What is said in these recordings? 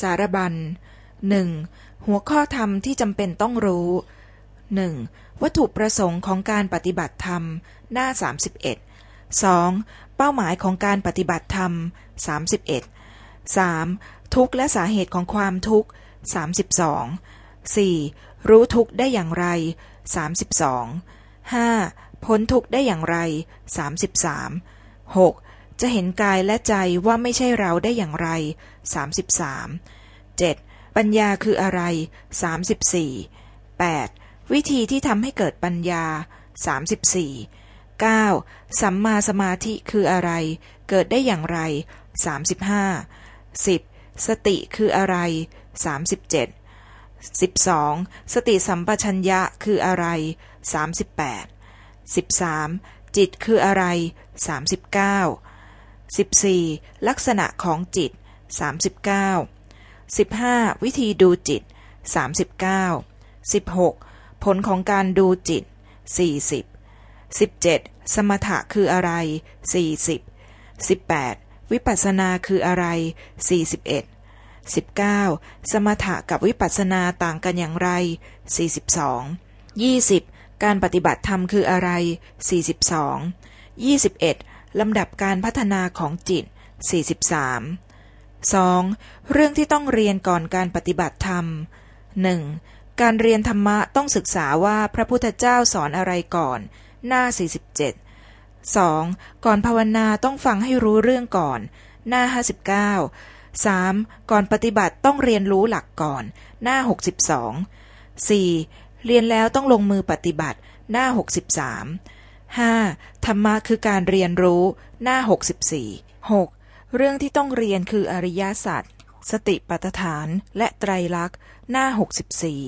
สารบัญหนึ่งหัวข้อธรรมที่จำเป็นต้องรู้หนึ่งวัตถุประสงค์ของการปฏิบัติธรรม หน้าสามสิบเอ็ดสองเป้าหมายของการปฏิบัติธรรมสามสิบเอ็ดสามทุกข์และสาเหตุของความทุกข์สามสิบสองสี่รู้ทุกข์ได้อย่างไรสามสิบสองห้าพ้นทุกข์ได้อย่างไรสามสิบสามหก จะเห็นกายและใจว่าไม่ใช่เราได้อย่างไรสามสิบสามเจ็ดปัญญาคืออะไรสามสิบสี่แปดวิธีที่ทำให้เกิดปัญญาสามสิบสี่เก้าสัมมาสมาธิคืออะไร เกิดได้อย่างไรสามสิบห้าสิบสติคืออะไรสามสิบเจ็ดสิบสองสติสัมปชัญญะคืออะไรสามสิบแปดสิบสามจิตคืออะไรส 14. ลักษณะของจิต 39 15. วิธีดูจิต 39 16. ผลของการดูจิต 40 17. สมถะคืออะไร 40 18. วิปัสสนาคืออะไร 41 19. สมถะกับวิปัสสนาต่างกันอย่างไร 42 20. การปฏิบัติธรรมคืออะไร 42 21 ลำดับการพัฒนาของจิตสี่สิบสามสองเรื่องที่ต้องเรียนก่อนการปฏิบัติธรรมหนึ่งการเรียนธรรมะต้องศึกษาว่าพระพุทธเจ้าสอนอะไรก่อน หน้า 47 2. ก่อนภาวนาต้องฟังให้รู้เรื่องก่อน หน้า 59 3. ก่อนปฏิบัติต้องเรียนรู้หลักก่อน หน้า 62 4. เรียนแล้วต้องลงมือปฏิบัติ หน้า 63 5. ธรรมะคือการเรียนรู้ หน้า 64 6. เรื่องที่ต้องเรียนคืออริยสัจ สติปัฏฐาน และไตรลักษณ์ หน้า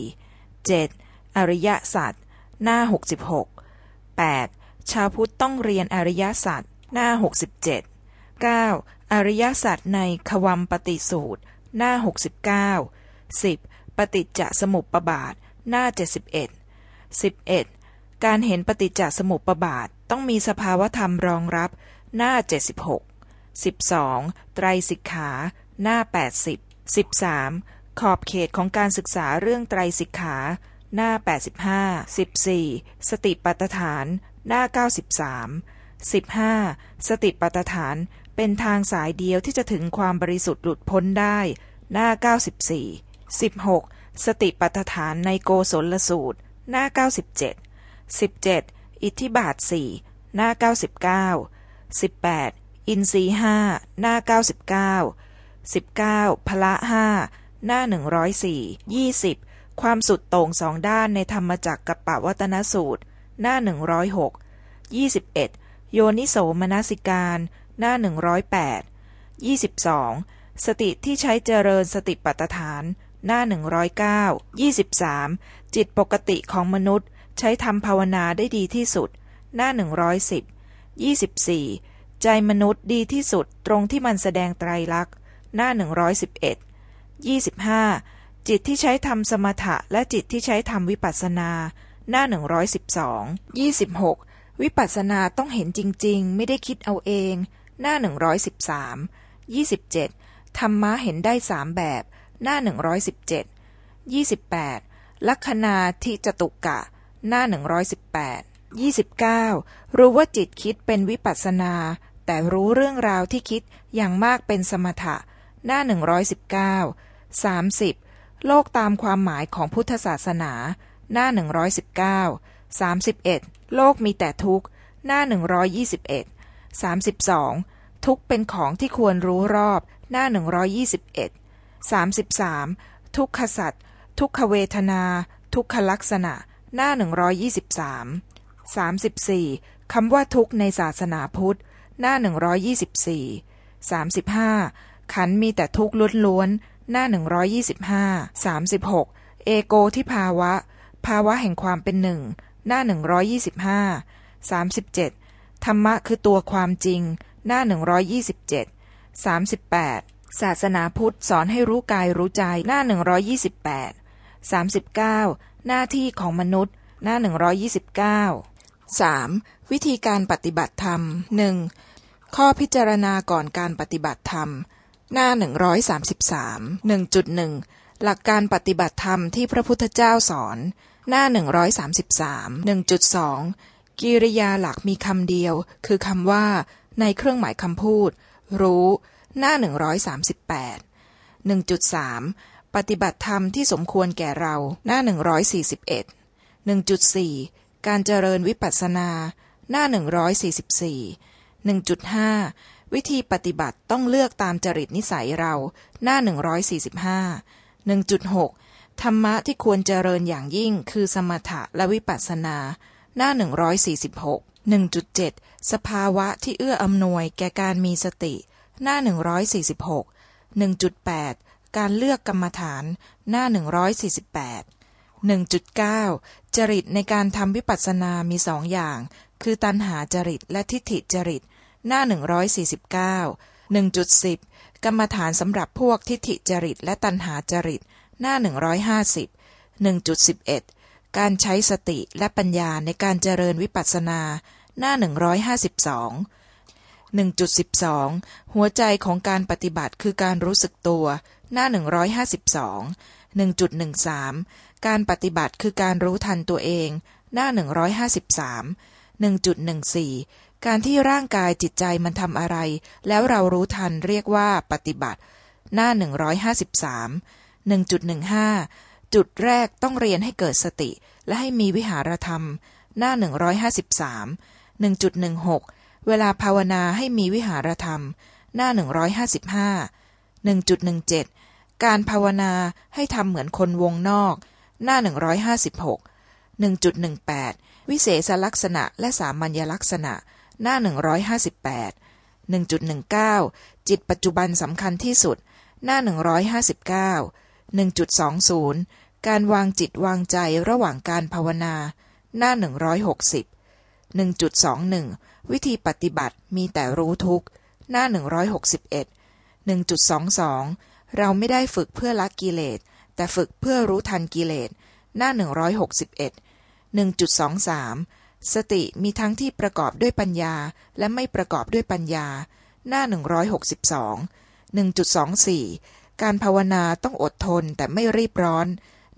64 7. อริยสัจ หน้า 66 8. ชาวพุทธต้องเรียนอริยสัจ หน้า 67 9. อริยสัจในขวัมปฏิสูตร หน้า 69 10. ปฏิจจสมุปปบาท หน้า 71 11. การเห็นปฏิจจสมุปปบาทต้องมีสภาวธรรมรองรับ หน้า 76 12. ไตรสิกขา หน้า 80 13. ขอบเขตของการศึกษาเรื่องไตรสิกขา หน้า 85 14. สติปัฏฐาน หน้า 93 15. สติปัฏฐาน เป็นทางสายเดียวที่จะถึงความบริสุทธิ์หลุดพ้นได้ หน้า 94 16. สติปัฏฐานในโกศลสูตร หน้า 97 17. อิทธิบาทสี่หน้า 99 18. อินทรีห้าหน้า 99 19. พละห้าหน้า 104 20. ความสุดโต่งสองด้านในธรรมจักรกับปวัตนสูตร หน้า 106 21. โยนิโสมนสิการ หน้า 108 22. สติที่ใช้เจริญสติปัฏฐาน หน้า 109 23. จิตปกติของมนุษย์ ใช้ทำภาวนาได้ดีที่สุด หน้า 110 24. ใจมนุษย์ดีที่สุดตรงที่มันแสดงไตรลักษณ์ หน้า 111 25. จิตที่ใช้ทำสมถะและจิตที่ใช้ทำวิปัสสนา หน้า 112 26. วิปัสสนาต้องเห็นจริง ๆ ไม่ได้คิดเอาเอง หน้า 113 27. ธรรมะเห็นได้สามแบบ หน้า 117 28. ลัคนาทิจตุกะ หน้า 118 29. รู้ว่าจิตคิดเป็นวิปัสสนา แต่รู้เรื่องราวที่คิดอย่างมากเป็นสมถะ หน้า 119 30. โลกตามความหมายของพุทธศาสนา หน้า 119 31. โลกมีแต่ทุกข์ หน้า 121 32. ทุกข์เป็นของที่ควรรู้รอบ หน้า 121 33. ทุกขสัตว์ทุกขเวทนา ทุกขลักษณะ หน้า 123 34. คำว่าทุกข์ในศาสนาพุทธ หน้า 124 35. ขันมีแต่ทุกข์ล้วนๆ หน้า 125 36. เอโกที่ภาวะ ภาวะแห่งความเป็นหนึ่ง หน้า 125 37. ธรรมะคือตัวความจริง หน้า 127 38. ศาสนาพุทธสอนให้รู้กายรู้ใจหน้า 128 39 หน้าที่ของมนุษย์ หน้า 129 3. วิธีการปฏิบัติธรรม 1. ข้อพิจารณาก่อนการปฏิบัติธรรม หน้า 133 1.1 หลักการปฏิบัติธรรมที่พระพุทธเจ้าสอน หน้า 133 1.2 กิริยาหลักมีคำเดียว คือคำว่า ในเครื่องหมายคำพูด รู้ หน้า 138 1.3 ปฏิบัติธรรมที่สมควรแก่เรา หน้าหนึ่งร้อยสี่สิบเอ็ดหนึ่งจุดสี่การเจริญวิปัสสนา หน้าหนึ่งร้อยสี่สิบสี่หนึ่งจุดห้าวิธีปฏิบัติต้องเลือกตามจริตนิสัยเรา หน้าหนึ่งร้อยสี่สิบห้าหนึ่งจุดหกธรรมะที่ควรเจริญอย่างยิ่งคือสมถะและวิปัสสนา หน้าหนึ่งร้อยสี่สิบหกหนึ่งจุดเจ็ดสภาวะที่เอื้ออำนวยแก่การมีสติ หน้าหนึ่งร้อยสี่สิบห การเลือกกรรมฐานหน้าหนึ่งร้อยสี่สิบแปดหนึ่งจุดเก้าจริตในการทำวิปัสสนามีสองอย่าง คือตัณหาจริตและทิฏฐิจริต หน้าหนึ่งร้อยสี่สิบเก้าหนึ่งจุดสิบกรรมฐานสำหรับพวกทิฏฐิจริตและตัณหาจริต หน้าหนึ่งร้อยห้าสิบหนึ่งจุดสิบเอ็ดการใช้สติและปัญญาในการเจริญวิปัสสนา หน้าหนึ่งร้อยห้าสิบสองหนึ่งจุดสิบสองหัวใจของการปฏิบัติคือการรู้สึกตัว หน้า 152 1.13 การปฏิบัติคือการรู้ทันตัวเอง หน้า 153 1.14 การที่ร่างกายจิตใจมันทำอะไร แล้วเรารู้ทันเรียกว่าปฏิบัติ หน้า 153 1.15 จุดแรกต้องเรียนให้เกิดสติ และให้มีวิหารธรรม หน้า 153 1.16 เวลาภาวนาให้มีวิหารธรรม หน้า 155 1.17 การภาวนาให้ทำเหมือนคนวงนอก หน้าหนึ่งร้อยห้าสิบหกหนึ่งจุดหนึ่งแปดวิเศษลักษณะและสามัญลักษณะ หน้าหนึ่งร้อยห้าสิบแปดหนึ่งจุดหนึ่งเก้าจิตปัจจุบันสำคัญที่สุด หน้าหนึ่งร้อยห้าสิบเก้าหนึ่งจุดสองศูนย์การวางจิตวางใจระหว่างการภาวนา หน้าหนึ่งร้อยหกสิบหนึ่งจุดสองหนึ่งวิธีปฏิบัติมีแต่รู้ทุกหน้าหนึ่งร้อยหกสิบ เราไม่ได้ฝึกเพื่อละกิเลส แต่ฝึกเพื่อรู้ทันกิเลส หน้าหนึ่งร้อยหกสิบเอ็ดหนึ่งจุดสองสามสติมีทั้งที่ประกอบด้วยปัญญา และไม่ประกอบด้วยปัญญา หน้าหนึ่งร้อยหกสิบสองหนึ่งจุดสองสี่การภาวนาต้องอดทนแต่ไม่รีบร้อน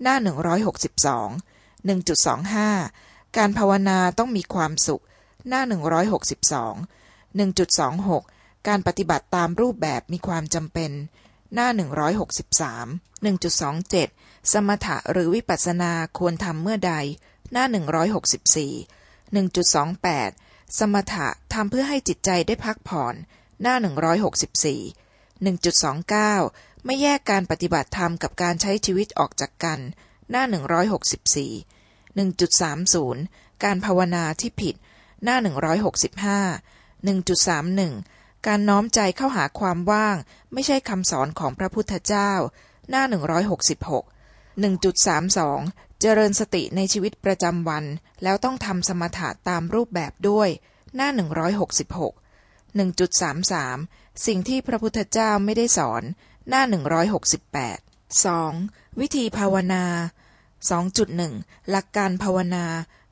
หน้าหนึ่งร้อยหกสิบสองหนึ่งจุดสองห้าการภาวนาต้องมีความสุข หน้าหนึ่งร้อยหกสิบสองหนึ่งจุดสองหกการปฏิบัติตามรูปแบบมีความจำเป็น หน้า 163 1.27 สมถะหรือวิปัสสนาควรทำเมื่อใด หน้า 164 1.28 สมถะทำเพื่อให้จิตใจได้พักผ่อน หน้า 164 1.29 ไม่แยกการปฏิบัติธรรมกับการใช้ชีวิตออกจากกัน หน้า 164 1.30 การภาวนาที่ผิด หน้า 165 1.31 กาหนึ่งจุดสามหนึ่งการน้อมใจเข้าหาความว่าง ไม่ใช่คำสอนของพระพุทธเจ้า หน้าหนึ่งร้อยหกสิบหกหนึ่งจุดสามสองเจริญสติในชีวิตประจำวัน แล้วต้องทำสมถะตามรูปแบบด้วย หน้าหนึ่งร้อยหกสิบหกหนึ่งจุดสามสามสิ่งที่พระพุทธเจ้าไม่ได้สอน หน้าหนึ่งร้อยหกสิบแปดสองวิธีภาวนาสองจุดหนึ่งหลักการภาวนา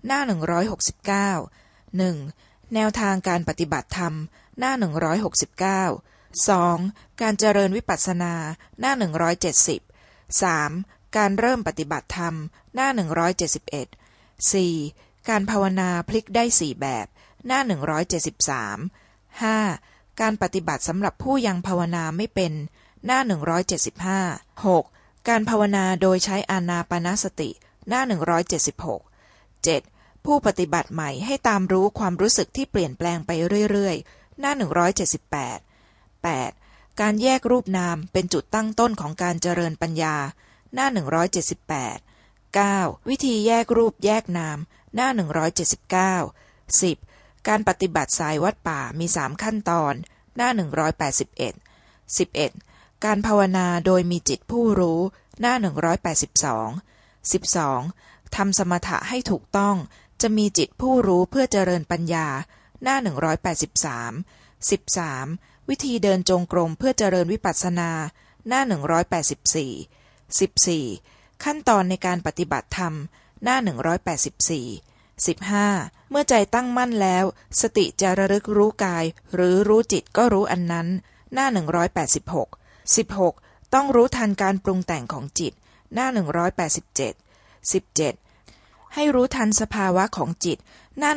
หน้าหนึ่งร้อยหกสิบเก้าหนึ่งแนวทางการปฏิบัติธรรม หน้าหนึ่งร้อยหกสิบเก้าสองการเจริญวิปัสสนา หน้าหนึ่งร้อยเจ็ดสิบสามการเริ่มปฏิบัติธรรม หน้าหนึ่งร้อยเจ็ดสิบเอ็ดสี่การภาวนาพลิกได้สี่แบบ หน้าหนึ่งร้อยเจ็ดสิบสามห้าการปฏิบัติสำหรับผู้ยังภาวนาไม่เป็น หน้าหนึ่งร้อยเจ็ดสิบห้าหกการภาวนาโดยใช้อานาปนาสติ หน้าหนึ่งร้อยเจ็ดสิบหกเจ็ดผู้ปฏิบัติใหม่ให้ตามรู้ความรู้สึกที่เปลี่ยนแปลงไปเรื่อยๆ หน้าหนึ่งร้อยเจ็ดสิบแปดการแยกรูปนามเป็นจุดตั้งต้นของการเจริญปัญญา หน้าหนึ่งร้อยเก้าวิธีแยกรูปแยกนาม หน้าหนึ่งร้อยเจ็ดสิบการปฏิบัติสายวัดป่ามีสามขั้นตอน หน้าหนึ่งร้อยแปดสิบเอ็ดการภาวนาโดยมีจิตผู้รู้ หน้าหนึ่งร้อยแปดสิบสองสิบสองทำสมถะให้ถูกต้องจะมีจิตผู้รู้เพื่อเจริญปัญญา หน้าหนึ่งร้อยแปดสิบสามสิบสามวิธีเดินจงกรมเพื่อเจริญวิปัสสนา หน้าหนึ่งร้อยแปดสิบสี่สิบสี่ขั้นตอนในการปฏิบัติธรรม หน้าหนึ่งร้อยแปดสิบสี่สิบห้าเมื่อใจตั้งมั่นแล้ว สติจะระลึกรู้กาย หรือรู้จิตก็รู้อันนั้น หน้าหนึ่งร้อยแปดสิบหก 16. ต้องรู้ทันการปรุงแต่งของจิต หน้า 187 17. ให้รู้ทันสภาวะของจิต หน้า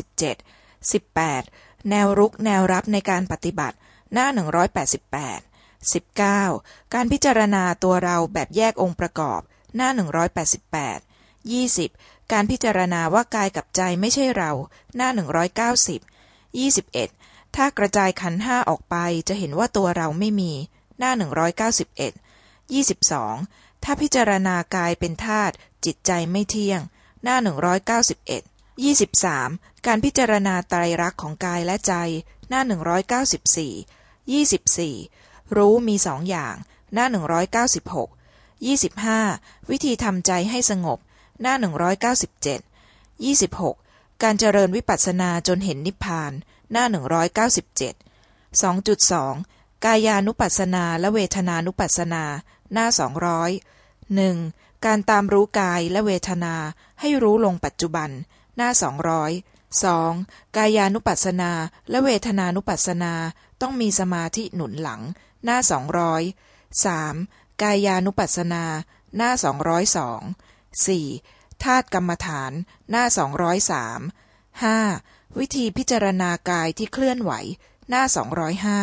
187 18. แนวรุกแนวรับในการปฏิบัติ หน้า 188 19. การพิจารณาตัวเราแบบแยกองค์ประกอบ หน้า 188 20. การพิจารณาว่ากายกับใจไม่ใช่เรา หน้า 190 21. ถ้ากระจายขันห้าออกไปจะเห็นว่าตัวเราไม่มี หน้า 191 22 ถ้าพิจารณากายเป็นธาตุจิตใจไม่เที่ยง หน้า 191 23 การพิจารณาไตรลักษณ์ของกายและใจ หน้า 194 24 รู้มีสองอย่าง หน้า 196 25 วิธีทำใจให้สงบ หน้า 197 26 การเจริญวิปัสสนาจนเห็นนิพพาน หน้า 197 2.2 กายานุปัสสนาและเวทนานุปัสสนา หน้าสองร้อยหนึ่งการตามรู้กายและเวทนาให้รู้ลงปัจจุบัน หน้าสองร้อยสองกายานุปัสสนา และเวทนานุปัสสนาต้องมีสมาธิหนุนหลัง หน้าสองร้อยสามกายานุปัสสนา หน้าสองร้อยสองสี่ธาตุกรรมฐาน หน้าสองร้อยสามห้าวิธีพิจารณากายที่เคลื่อนไหว หน้าสองร้อยห้า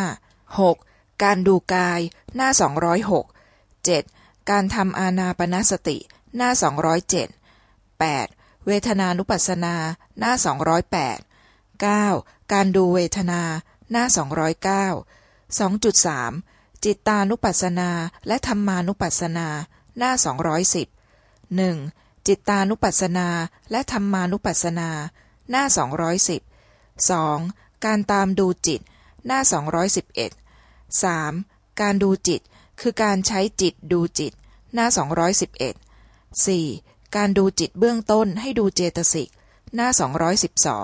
หกการดูกาย หน้า206 7. กเจ็ดการทำอาณาปณสติ หน้า207 8. เวทนานุปัสสนา หน้า 208 9. การดูเวทนา หน้า 209 2.3 จิตตานุปัสสนา และธรรมานุปัสสนา หน้า 210 1. จิตตานุปัสสนา และธรรมานุปัสสนา หน้า 210 2. การตามดูจิต หน้า 211 3. การดูจิต คือการใช้จิตดูจิต หน้า 211 4. การดูจิตเบื้องต้นให้ดูเจตสิก หน้า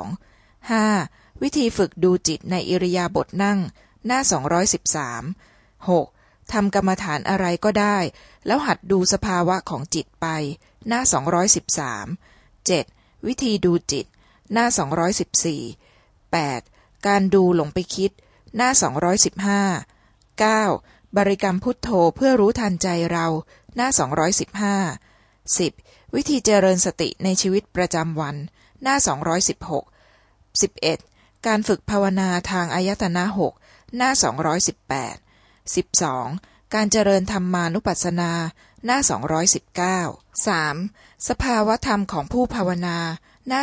212 5. วิธีฝึกดูจิตในอิริยาบถนั่ง หน้า 213 6. ทำกรรมฐานอะไรก็ได้ แล้วหัดดูสภาวะของจิตไป หน้า 213 7. วิธีดูจิต หน้า 214 8. การดูหลงไปคิด หน้า 215 9. บริกรรมพุทโธเพื่อรู้ทันใจเรา หน้า 215 10. วิธีเจริญสติในชีวิตประจำวัน หน้า 216 11. การฝึกภาวนาทางอายตนะหกหน้า 218 12. การเจริญธรรมานุปัสสนา หน้า 219 3. สภาวธรรมของผู้ภาวนา หน้า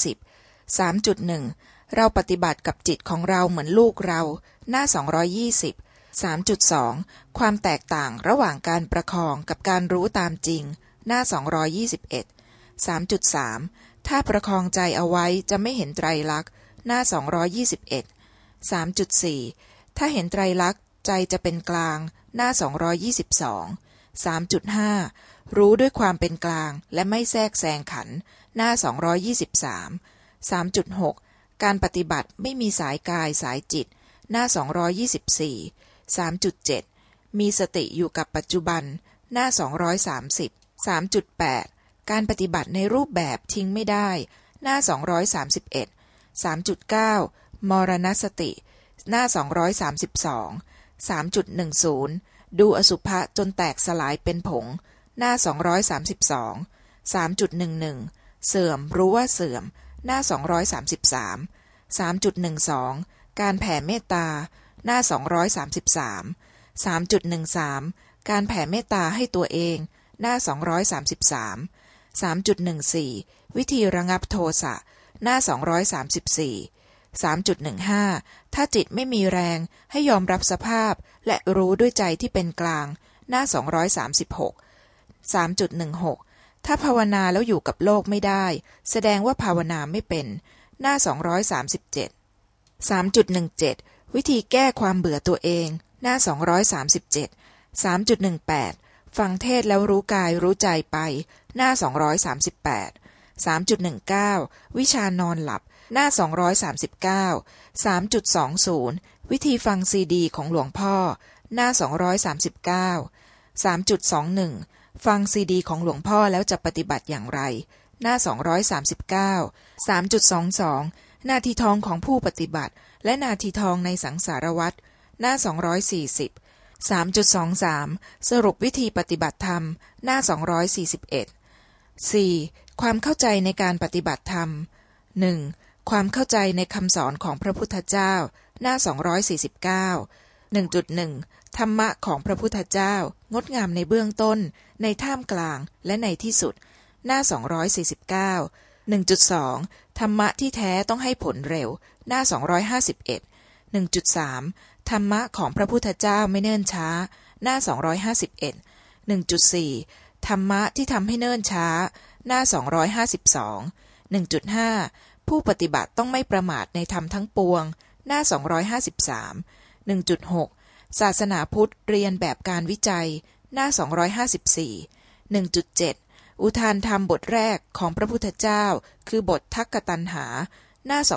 220 3.1 เราปฏิบัติกับจิตของเราเหมือนลูกเรา หน้า 220 3.2 ความแตกต่างระหว่างการประคองกับการรู้ตามจริง หน้า 221 3.3 ถ้าประคองใจเอาไว้จะไม่เห็นไตรลักษณ์ หน้า 221 3.4 ถ้าเห็นไตรลักษณ์ใจจะเป็นกลาง หน้า 222 3.5 รู้ด้วยความเป็นกลางและไม่แทรกแซงขัน หน้า 223 3.6 การปฏิบัติไม่มีสายกายสายจิต หน้า 224 3.7 มีสติอยู่กับปัจจุบัน หน้า 230 3.8 การปฏิบัติในรูปแบบทิ้งไม่ได้ หน้า 231 3.9 มรณสติ หน้า 232 3.10 ดูอสุภะจนแตกสลายเป็นผง หน้า 232 3.11 เสื่อมรู้ว่าเสื่อม หน้า 233 3.12 การแผ่เมตตา หน้า 233 3.13 การแผ่เมตตาให้ตัวเอง หน้า 233 3.14 วิธีระงับโทสะ หน้า 234 3.15 ถ้าจิตไม่มีแรงให้ยอมรับสภาพ และรู้ด้วยใจที่เป็นกลาง หน้า 236 3.16 ถ้าภาวนาแล้วอยู่กับโลกไม่ได้ แสดงว่าภาวนาไม่เป็น หน้า 237 3.17 วิธีแก้ความเบื่อตัวเอง หน้า 237 3.18 ฟังเทศแล้วรู้กายรู้ใจไป หน้า 238 3.19 วิชานอนหลับ หน้า 239 3.20 วิธีฟังซีดีของหลวงพ่อ หน้า 239 3.21 ฟังซีดีของหลวงพ่อแล้วจะปฏิบัติอย่างไร หน้า 239 3.22 นาทีทองของผู้ปฏิบัติ และนาทีทองในสังสารวัตรหน้า 240 3.23 สรุปวิธีปฏิบัติธรรม หน้า 241 4. ความเข้าใจในการปฏิบัติธรรม 1. ความเข้าใจในคำสอนของพระพุทธเจ้า หน้า 249 1.1 ธรรมะของพระพุทธเจ้า งดงามในเบื้องต้น ในท่ามกลางและในที่สุด หน้า 249 1.2 ธรรมะที่แท้ต้องให้ผลเร็ว หน้า 251 1.3 ธรรมะของพระพุทธเจ้าไม่เนิ่นช้า หน้า 251 1.4 ธรรมะที่ทำให้เนิ่นช้า หน้า 252 1.5 ผู้ปฏิบัติต้องไม่ประมาทในธรรมทั้งปวง หน้า 253 1.6 ศาสนาพุทธเรียนแบบการวิจัย หน้า 254 1.7 อุทานธรรมบทแรกของพระพุทธเจ้า คือบททักกตันหา หน้า 255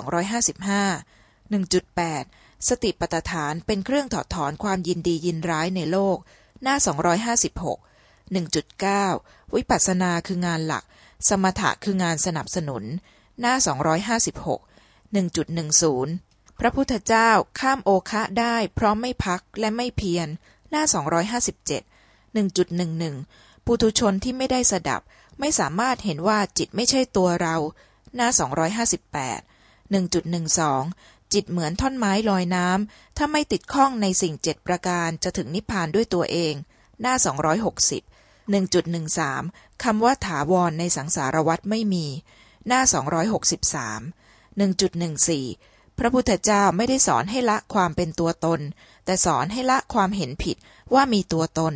1.8 สติปัฏฐานเป็นเครื่องถอดถอนความยินดียินร้ายในโลก หน้า 256 1.9 วิปัสสนาคืองานหลัก สมถะคืองานสนับสนุน หน้า 256 1.10 พระพุทธเจ้าข้ามโอคะได้เพราะไม่พักและไม่เพียร หน้า 257 1.11 ปุถุชนที่ไม่ได้สดับ ไม่สามารถเห็นว่าจิตไม่ใช่ตัวเรา หน้า 258 1.12 จิตเหมือนท่อนไม้ลอยน้ำ ถ้าไม่ติดข้องในสิ่งเจ็ดประการจะถึงนิพพานด้วยตัวเอง หน้า 260 1.13 คำว่าถาวรในสังสารวัฏไม่มี หน้า 263 1.14 พระพุทธเจ้าไม่ได้สอนให้ละความเป็นตัวตน แต่สอนให้ละความเห็นผิดว่ามีตัวตน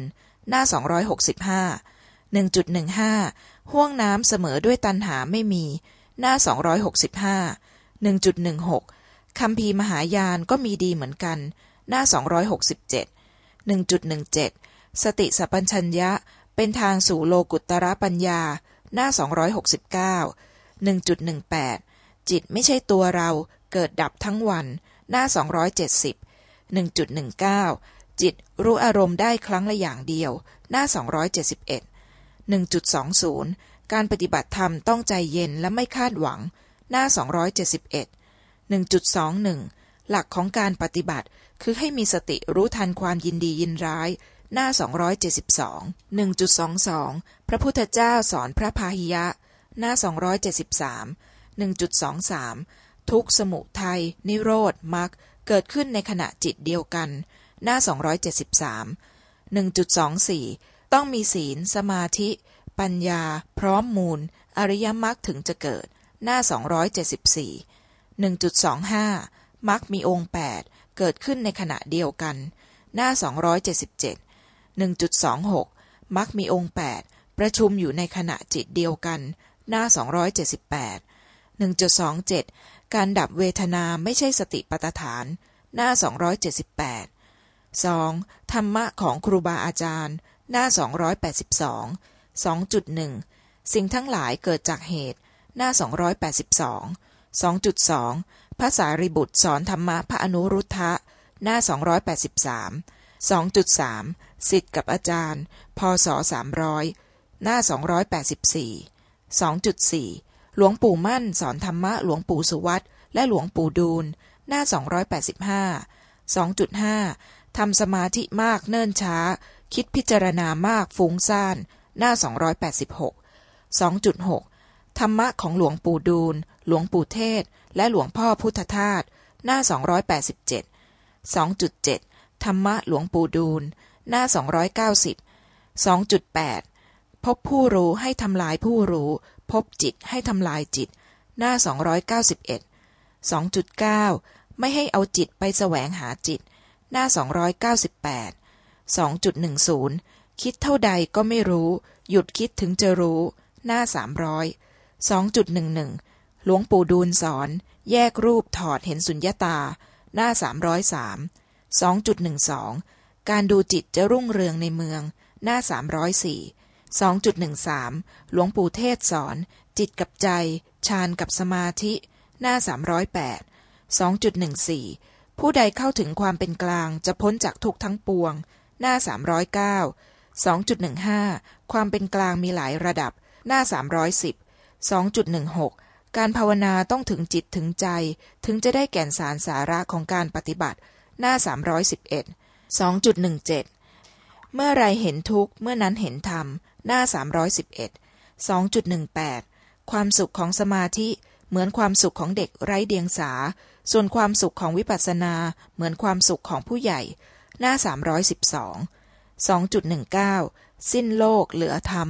หน้า 265 1.15 ห่วงน้ำเสมอด้วยตันหาไม่มี หน้า 265 1.16 คำพีมหายานก็มีดีเหมือนกัน หน้า 267 1.17 สติสัพพัญชัญญะ เป็นทางสู่โลกุตตรปัญญา หน้า 269 1.18 จิตไม่ใช่ตัวเราเกิดดับทั้งวัน หน้า 270 1.19 จิตรู้อารมณ์ได้ครั้งละอย่างเดียว หน้า 271 1.20 การปฏิบัติธรรมต้องใจเย็นและไม่คาดหวัง หน้า 271 1.21 หลักของการปฏิบัติ คือให้มีสติรู้ทันความยินดียินร้าย หน้า 272 1.22 พระพุทธเจ้าสอนพระพาหิยะ หน้า 273 1.23 ทุกสมุทัย นิโรธมรรคเกิดขึ้นในขณะจิตเดียวกัน หน้า 273 1.24 ต้องมีศีล สมาธิ ปัญญา พร้อมมูล อริยมรรคถึงจะเกิด หน้า 274 1.25มรรคมีองค์ 8 เกิดขึ้นในขณะเดียวกัน หน้า 277 1.26มรรคมีองค์ 8 ประชุมอยู่ในขณะจิตเดียวกัน หน้า 278 1.27 การดับเวทนาไม่ใช่สติปัฏฐาน หน้า 278 2. ธรรมะของครูบาอาจารย์ หน้า 282 2.1 สิ่งทั้งหลายเกิดจากเหตุ หน้า 282 2.2 พระสารีบุตรสอนธรรมะพระอนุรุทธะ หน้า 283 2.3 สิทธิ์กับอาจารย์ พศ 300 หน้า 284 2.4 หลวงปู่มั่นสอนธรรมะหลวงปู่สุวัตและหลวงปู่ดูล หน้า 285 2.5 ทำสมาธิมากเนิ่นช้า คิดพิจารณามากฟุ้งซ่าน หน้า 286 2.6 ธรรมะของหลวงปู่ดูล หลวงปู่เทศ และหลวงพ่อพุทธทาส หน้า 287 2.7 ธรรมะหลวงปู่ดูล หน้า 290 2.8 พบผู้รู้ให้ทำลายผู้รู้ พบจิตให้ทำลายจิต หน้า 291 2.9 ไม่ให้เอาจิตไปแสวงหาจิต หน้า 298 2.10 คิดเท่าใดก็ไม่รู้ หยุดคิดถึงจะรู้ หน้า 300 2.11 หลวงปู่ดูลสอน แยกรูปถอดเห็นสุญญาตา หน้า303 2.12การดูจิตจะรุ่งเรืองในเมือง หน้า304 2.13หลวงปู่เทศสอน จิตกับใจฌานกับสมาธิ หน้า308 2.14ผู้ใดเข้าถึงความเป็นกลางจะพ้นจากทุกทั้งปวง หน้า309 2.15ความเป็นกลางมีหลายระดับ หน้า310 2.16ก การภาวนาต้องถึงจิตถึงใจ ถึงจะได้แก่นสารสาระของการปฏิบัติ หน้า 311 2.17 เมื่อไรเห็นทุกเมื่อนั้นเห็นธรรม หน้า 311 2.18 ความสุขของสมาธิเหมือนความสุขของเด็กไร้เดียงสา ส่วนความสุขของวิปัสสนา เหมือนความสุขของผู้ใหญ่ หน้า 312 2.19 สิ้นโลกเหลือธรรม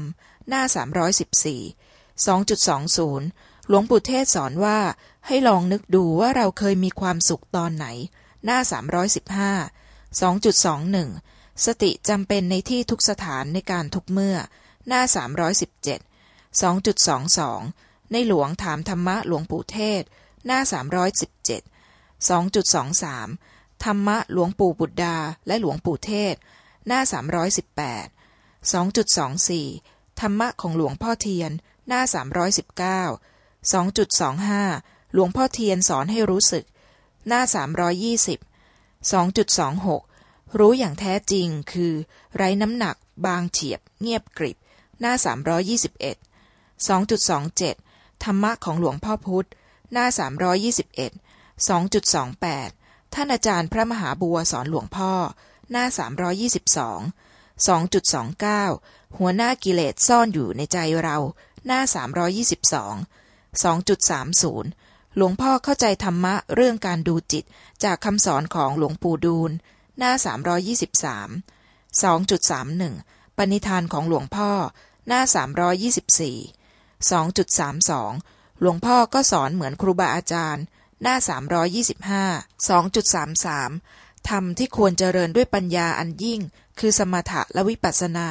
หน้า 314 2.20 หลวงปู่เทศสอนว่าให้ลองนึกดูว่าเราเคยมีความสุขตอนไหน หน้า 315 2.21 สติจำเป็นในที่ทุกสถานในการทุกเมื่อ หน้า 317 2.22 ในหลวงถามธรรมะหลวงปู่เทศ หน้า 317 2.23 ธรรมะหลวงปู่บุตรดาและหลวงปู่เทศ หน้า 318 2.24 ธรรมะของหลวงพ่อเทียน หน้า 319 2.25 หลวงพ่อเทียนสอนให้รู้สึก หน้า 320 2.26 รู้อย่างแท้จริงคือ ไร้น้ำหนัก บางเฉียบ เงียบกริบ หน้า 321 2.27 ธรรมะของหลวงพ่อพุธ หน้า 321 2.28 ท่านอาจารย์พระมหาบัวสอนหลวงพ่อ หน้า 322 2.29 หัวหน้ากิเลสซ่อนอยู่ในใจเรา หน้า 322 2.30 หลวงพ่อเข้าใจธรรมะเรื่องการดูจิตจากคำสอนของหลวงปู่ดูล หน้า 323 2.31 ปณิธานของหลวงพ่อ หน้า 324 2.32 หลวงพ่อก็สอนเหมือนครูบาอาจารย์ หน้า 325 2.33 ธรรมที่ควรเจริญด้วยปัญญาอันยิ่ง คือสมถะและวิปัสสนา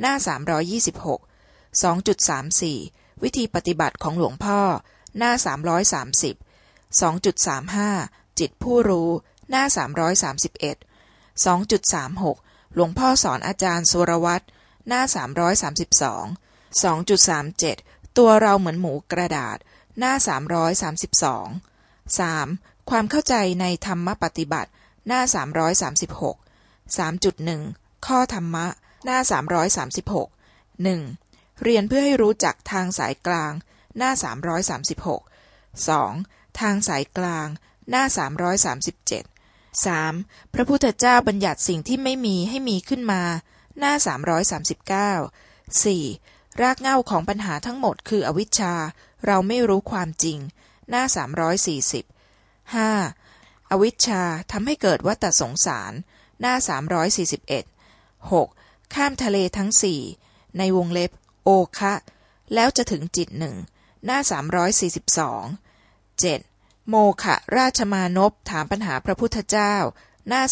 หน้า 326 2.34 วิธีปฏิบัติของหลวงพ่อ หน้า 330 2.35 จิตผู้รู้ หน้า 331 2.36 หลวงพ่อสอนอาจารย์สุรวัตรหน้า 332 2.37 ตัวเราเหมือนหมูกระดาษ หน้า 332 3. ความเข้าใจในธรรมปฏิบัติ หน้า 336 3.1 ข้อธรรมะ หน้า 336 1. เรียนเพื่อให้รู้จักทางสายกลาง หน้า 336 2. ทางสายกลาง หน้า 337 3. พระพุทธเจ้าบัญญัติสิ่งที่ไม่มีให้มีขึ้นมา หน้า 339 4. รากเหง้าของปัญหาทั้งหมดคืออวิชชา เราไม่รู้ความจริง หน้า 340 5. อวิชชาทำให้เกิดวัฏสงสาร หน้า 341 6. ข้ามทะเลทั้งสี่ในวงเล็บ โอคะ แล้วจะถึงจิตหนึ่งหน้า 342 7. โมขะราชมานพถามปัญหาพระพุทธเจ้า หน้า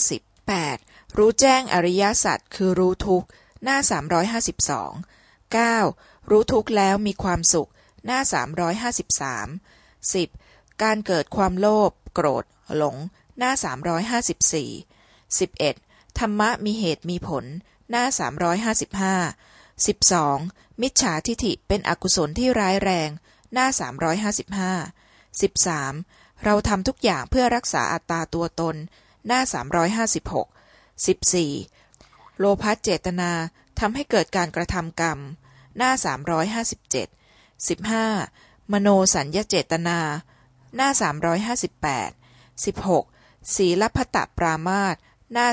350 8. รู้แจ้งอริยสัจคือรู้ทุกหน้า 352 9. รู้ทุกแล้วมีความสุข หน้า 353 10. การเกิดความโลภโกรธ หลง หน้า 354 11. ธรรมะมีเหตุมีผล หน้า 355 12. มิจฉาทิฐิเป็นอกุศลที่ร้ายแรง หน้า 355 13. เราทำทุกอย่างเพื่อรักษาอัตตาตัวตน หน้า 356 14. โลภะเจตนาทำให้เกิดการกระทำกรรม หน้า 357 15. มโนสัญญเจตนา หน้า 358 16. ศีลพัตตปรามาตหน้า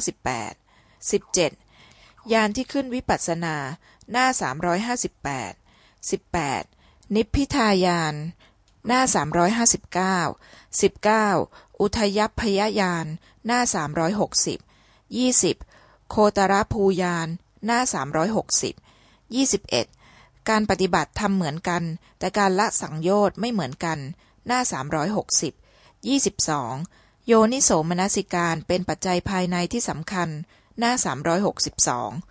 358 17. ยานที่ขึ้นวิปัสสนา หน้า358 18. นิพพิทายาน หน้า359 19. อุทยพยายาน หน้า360 20. โคตรภูยาน หน้า360 21. การปฏิบัติทำเหมือนกัน แต่การละสังโยชน์ไม่เหมือนกัน หน้า360 22. โยนิโสมนสิการเป็นปัจจัยภายในที่สำคัญ หน้า 362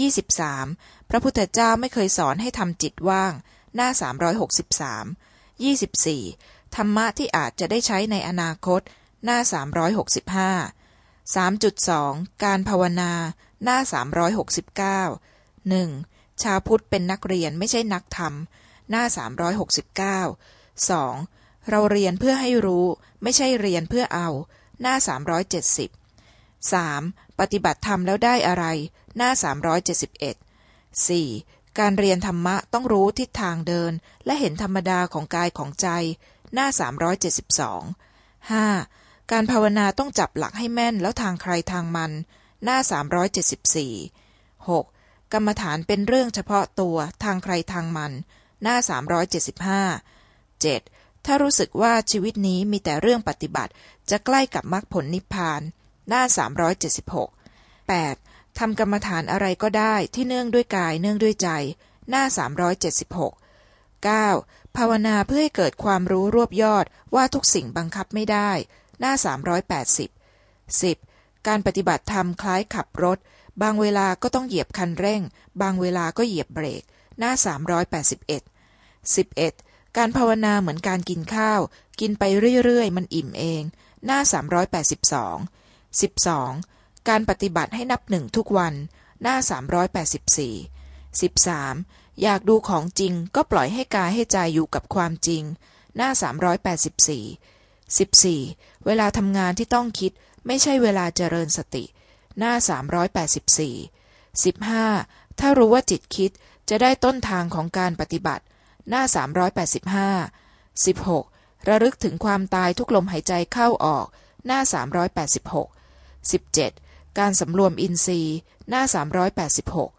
23. พระพุทธเจ้าไม่เคยสอนให้ทำจิตว่าง หน้า 363 24. ธรรมะที่อาจจะได้ใช้ในอนาคต หน้า 365 3.2 การภาวนา หน้า 369 1. ชาวพุทธเป็นนักเรียนไม่ใช่นักธรรม หน้า 369 2. เราเรียนเพื่อให้รู้ ไม่ใช่เรียนเพื่อเอา หน้า 370 3. ปฏิบัติธรรมแล้วได้อะไร หน้า 371 4. การเรียนธรรมะต้องรู้ทิศทางเดิน และเห็นธรรมดาของกายของใจ หน้า 372 5. การภาวนาต้องจับหลักให้แม่นแล้วทางใครทางมัน หน้า 374 6. กรรมฐานเป็นเรื่องเฉพาะตัวทางใครทางมัน หน้า 375 7. ถ้ารู้สึกว่าชีวิตนี้มีแต่เรื่องปฏิบัติ จะใกล้กับมรรคผลนิพพาน หน้า 376 8. ทำกรรมฐานอะไรก็ได้ที่เนื่องด้วยกายเนื่องด้วยใจ หน้า 376 9. ภาวนาเพื่อให้เกิดความรู้รวบยอดว่าทุกสิ่งบังคับไม่ได้ หน้า 380 10. การปฏิบัติธรรมคล้ายขับรถ บางเวลาก็ต้องเหยียบคันเร่ง บางเวลาก็เหยียบเบรก หน้า 381 11. การภาวนาเหมือนการกินข้าว กินไปเรื่อยๆ มันอิ่มเอง หน้า 382 12. การปฏิบัติให้นับหนึ่งทุกวัน หน้า 384 13. อยากดูของจริงก็ปล่อยให้กายให้ใจอยู่กับความจริง หน้า 384 14. เวลาทำงานที่ต้องคิดไม่ใช่เวลาเจริญสติ หน้า 384 15. ถ้ารู้ว่าจิตคิดจะได้ต้นทางของการปฏิบัติ หน้า 385 16. ระลึกถึงความตายทุกลมหายใจเข้าออก หน้า 386 17. การสำรวมอินทรีย์ หน้า 386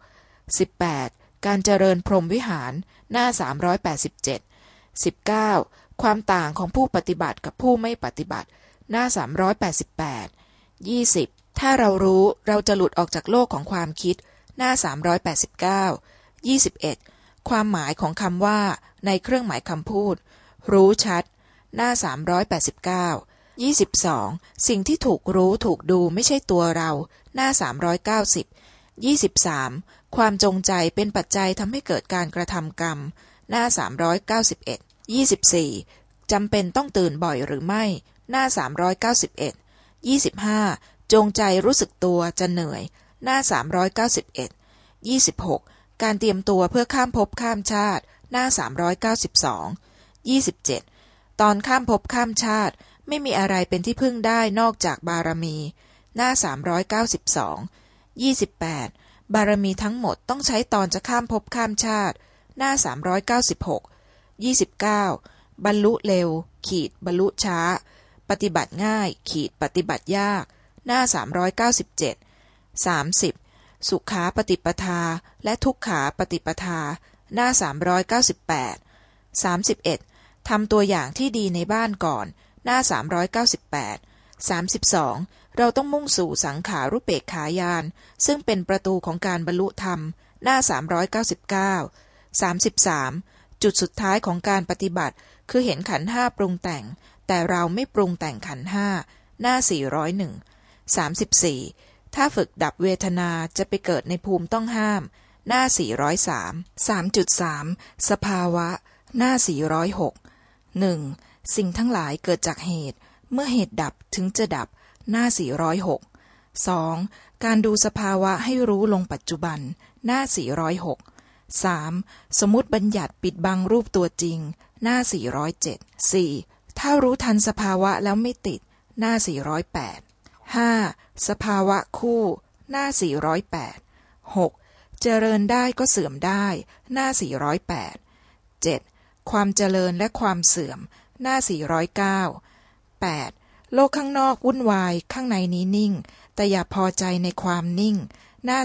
18. การเจริญพรหมวิหาร หน้า 387 19. ความต่างของผู้ปฏิบัติกับผู้ไม่ปฏิบัติ หน้า 388 20. ถ้าเรารู้เราจะหลุดออกจากโลกของความคิด หน้า 389 21. ความหมายของคำว่า ในเครื่องหมายคำพูด รู้ชัด หน้า 389 22. สิ่งที่ถูกรู้ถูกดูไม่ใช่ตัวเรา หน้า 390 23. ความจงใจเป็นปัจจัยทำให้เกิดการกระทำกรรม หน้า 391 24. จำเป็นต้องตื่นบ่อยหรือไม่ หน้า 391 25. จงใจรู้สึกตัวจะเหนื่อย หน้า 391 26. การเตรียมตัวเพื่อข้ามภพข้ามชาติ หน้า 392 27. ตอนข้ามภพข้ามชาติ ไม่มีอะไรเป็นที่พึ่งได้นอกจากบารมี หน้า 392 28. บารมีทั้งหมดต้องใช้ตอนจะข้ามภพข้ามชาติ หน้า 396 29. บรรลุเร็ว ขีดบรรลุช้า ปฏิบัติง่าย ขีดปฏิบัติยาก หน้า 397 30. สุขาปฏิปทา และทุกขาปฏิปทา หน้า 398 31. ทำตัวอย่างที่ดีในบ้านก่อน หน้า 398 32. เราต้องมุ่งสู่สังขารุเปกขายาน ซึ่งเป็นประตูของการบรรลุธรรม หน้า 399 33. จุดสุดท้ายของการปฏิบัติ คือเห็นขันห้าปรุงแต่ง แต่เราไม่ปรุงแต่งขันห้า หน้า 401 34. ถ้าฝึกดับเวทนาจะไปเกิดในภูมิต้องห้าม หน้า 403 3.3 สภาวะ หน้า 406 1. สิ่งทั้งหลายเกิดจากเหตุ เมื่อเหตุดับถึงจะดับ หน้า 406 2. การดูสภาวะให้รู้ลงปัจจุบัน หน้า 406 3. สมมติบัญญัติปิดบังรูปตัวจริง หน้า 407 4. ถ้ารู้ทันสภาวะแล้วไม่ติด หน้า 408 5. สภาวะคู่ หน้า 408 6. เจริญได้ก็เสื่อมได้ หน้า 408 7. ความเจริญและความเสื่อม หน้า 409 8. โลกข้างนอกวุ่นวายข้างในนี้นิ่ง แต่อย่าพอใจในความนิ่ง หน้า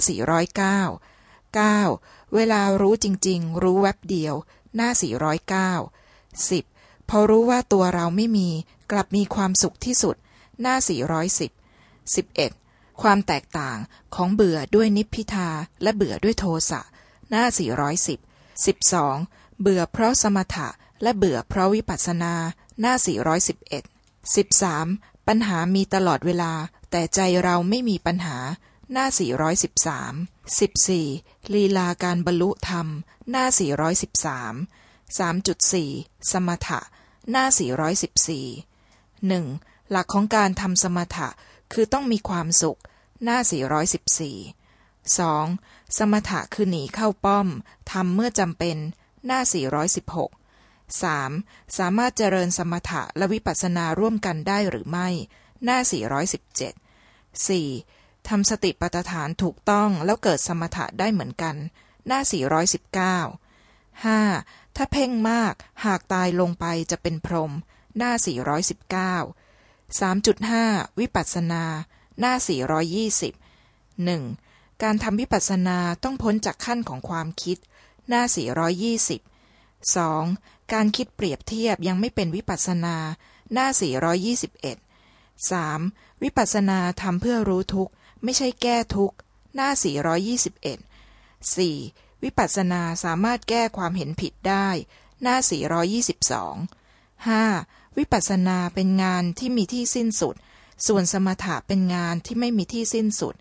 409 9. เวลารู้จริง ๆ รู้แวบเดียว หน้า 409 10. พอรู้ว่าตัวเราไม่มี กลับมีความสุขที่สุด หน้า 410 11. ความแตกต่างของเบื่อด้วยนิพพิทาและเบื่อด้วยโทสะ หน้า 410 12. เบื่อเพราะสมถะ และเบื่อเพราะวิปัสสนาหน้า 411 13. ปัญหามีตลอดเวลา แต่ใจเราไม่มีปัญหา หน้า 413 14. ลีลาการบรรลุธรรม หน้า 413 3.4 สมถะ หน้า 414 1. หลักของการทำสมถะคือต้องมีความสุข หน้า 414 2. สมถะคือหนีเข้าป้อม ทำเมื่อจำเป็น หน้า 416 3. สามารถเจริญสมถะและวิปัสสนาร่วมกันได้หรือไม่ หน้า 417 4. ทำสติปัฏฐานถูกต้องแล้วเกิดสมถะได้เหมือนกัน หน้า 419 5. ถ้าเพ่งมากหากตายลงไปจะเป็นพรหมหน้า 419 3.5 วิปัสสนา หน้า 420หนึ่งการทำวิปัสสนาต้องพ้นจากขั้นของความคิด หน้า 420 2. การคิดเปรียบเทียบยังไม่เป็นวิปัสนา หน้า 421 3. วิปัสนาทำเพื่อรู้ทุกข์ ไม่ใช่แก้ทุกข์ หน้า 421 4. วิปัสนาสามารถแก้ความเห็นผิดได้ หน้า 422 5. วิปัสสนาเป็นงานที่มีที่สิ้นสุด ส่วนสมถะเป็นงานที่ไม่มีที่สิ้นสุด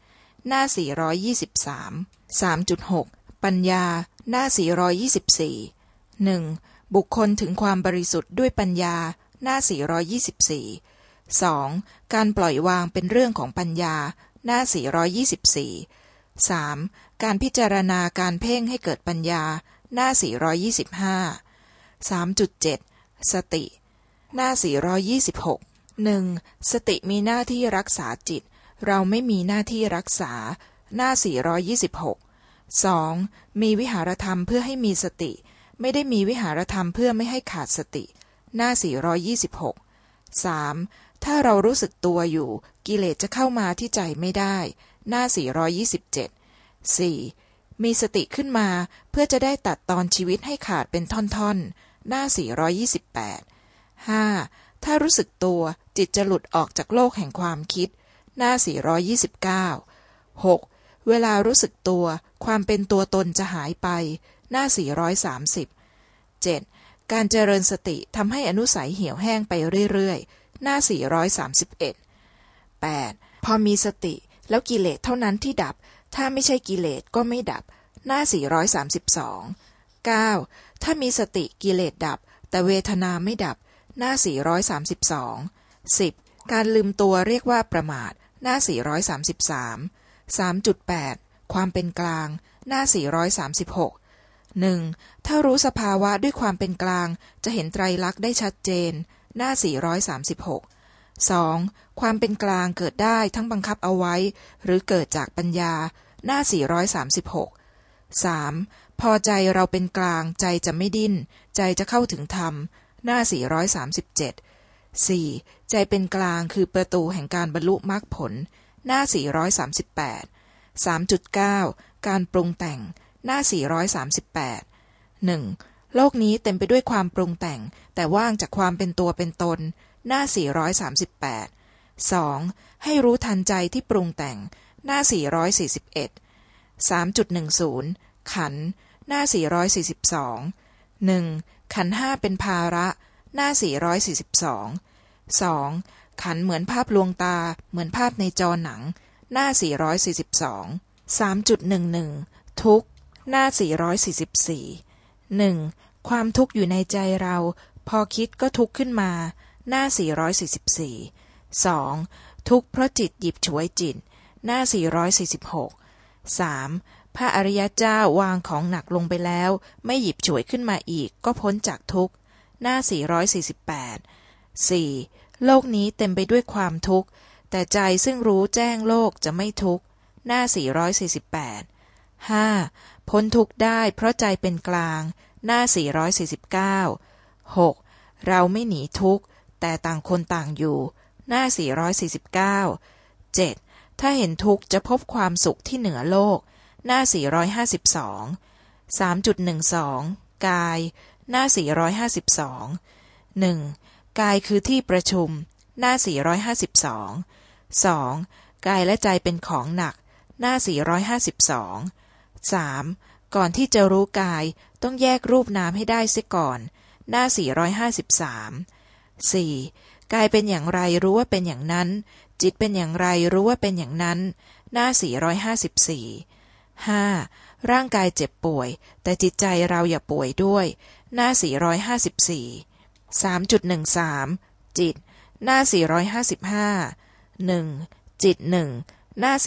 หน้า 423 3.6 ปัญญา หน้า 424 1. บุคคลถึงความบริสุทธิ์ด้วยปัญญาหน้า 424 2. การปล่อยวางเป็นเรื่องของปัญญาหน้า 424 3. การพิจารณาการเพ่งให้เกิดปัญญาหน้า 425 3.7 สติ หน้า 426 1. สติมีหน้าที่รักษาจิต เราไม่มีหน้าที่รักษา หน้า 426 2. มีวิหารธรรมเพื่อให้มีสติ ไม่ได้มีวิหารธรรมเพื่อไม่ให้ขาดสติ หน้า 426 3. ถ้าเรารู้สึกตัวอยู่ กิเลสจะเข้ามาที่ใจไม่ได้ หน้า 427 4. มีสติขึ้นมาเพื่อจะได้ตัดตอนชีวิตให้ขาดเป็นท่อนๆ หน้า 428 5. ถ้ารู้สึกตัวจิตจะหลุดออกจากโลกแห่งความคิด หน้า 429 6. เวลารู้สึกตัว ความเป็นตัวตนจะหายไป หน้า 430 7. การเจริญสติทำให้อนุสัยเหี่ยวแห้งไปเรื่อยๆ หน้า 431 8. พอมีสติแล้วกิเลสเท่านั้นที่ดับ ถ้าไม่ใช่กิเลสก็ไม่ดับ หน้า 432 9. ถ้ามีสติกิเลสดับ แต่เวทนาไม่ดับ หน้า 432 10. การลืมตัวเรียกว่าประมาท หน้า 433 3.8 ความเป็นกลาง หน้า 436 1. ถ้ารู้สภาวะด้วยความเป็นกลาง จะเห็นไตรลักษณ์ได้ชัดเจน หน้า 436 2. ความเป็นกลางเกิดได้ทั้งบังคับเอาไว้ หรือเกิดจากปัญญา หน้า 436 3. พอใจเราเป็นกลางใจจะไม่ดิ้น ใจจะเข้าถึงธรรม หน้า 437 4. ใจเป็นกลางคือประตูแห่งการบรรลุมรรคผล หน้า 438 3.9 การปรุงแต่ง หน้า 438 1. โลกนี้เต็มไปด้วยความปรุงแต่ง แต่ว่างจากความเป็นตัวเป็นตน หน้า 438 2. ให้รู้ทันใจที่ปรุงแต่ง หน้า 441 3.10 ขัน หน้า 442 1. ขันห้าเป็นภาระ หน้า 442 2. ขันเหมือนภาพลวงตา เหมือนภาพในจอหนัง หน้า 442 3.11 ทุก หน้า 444 1. ความทุกข์อยู่ในใจเรา พอคิดก็ทุกข์ขึ้นมา หน้า 444 2. ทุกข์เพราะจิตหยิบฉวยจิต หน้า 446 3. พระอริยเจ้าวางของหนักลงไปแล้ว ไม่หยิบฉวยขึ้นมาอีกก็พ้นจากทุกข์ หน้า 448 4. โลกนี้เต็มไปด้วยความทุกข์ แต่ใจซึ่งรู้แจ้งโลกจะไม่ทุกข์ หน้า 448 5. พ้นทุกข์ได้เพราะใจเป็นกลาง หน้า 449 6. เราไม่หนีทุกข์ แต่ต่างคนต่างอยู่ หน้า 449 7. ถ้าเห็นทุกข์จะพบความสุขที่เหนือโลก หน้า 452 3.12 กาย หน้า 452 1. กายคือที่ประชุม หน้า 452 2. กายและใจเป็นของหนัก หน้า 452 3. ก่อนที่จะรู้กายต้องแยกรูปนามให้ได้เสียก่อน หน้า 453 4. กายเป็นอย่างไรรู้ว่าเป็นอย่างนั้น จิตเป็นอย่างไรรู้ว่าเป็นอย่างนั้น หน้า 454 5. ร่างกายเจ็บป่วย แต่จิตใจเราอย่าป่วยด้วย หน้า 454 3.13 จิต หน้า 455 1. จิตหนึ่งหน้า 455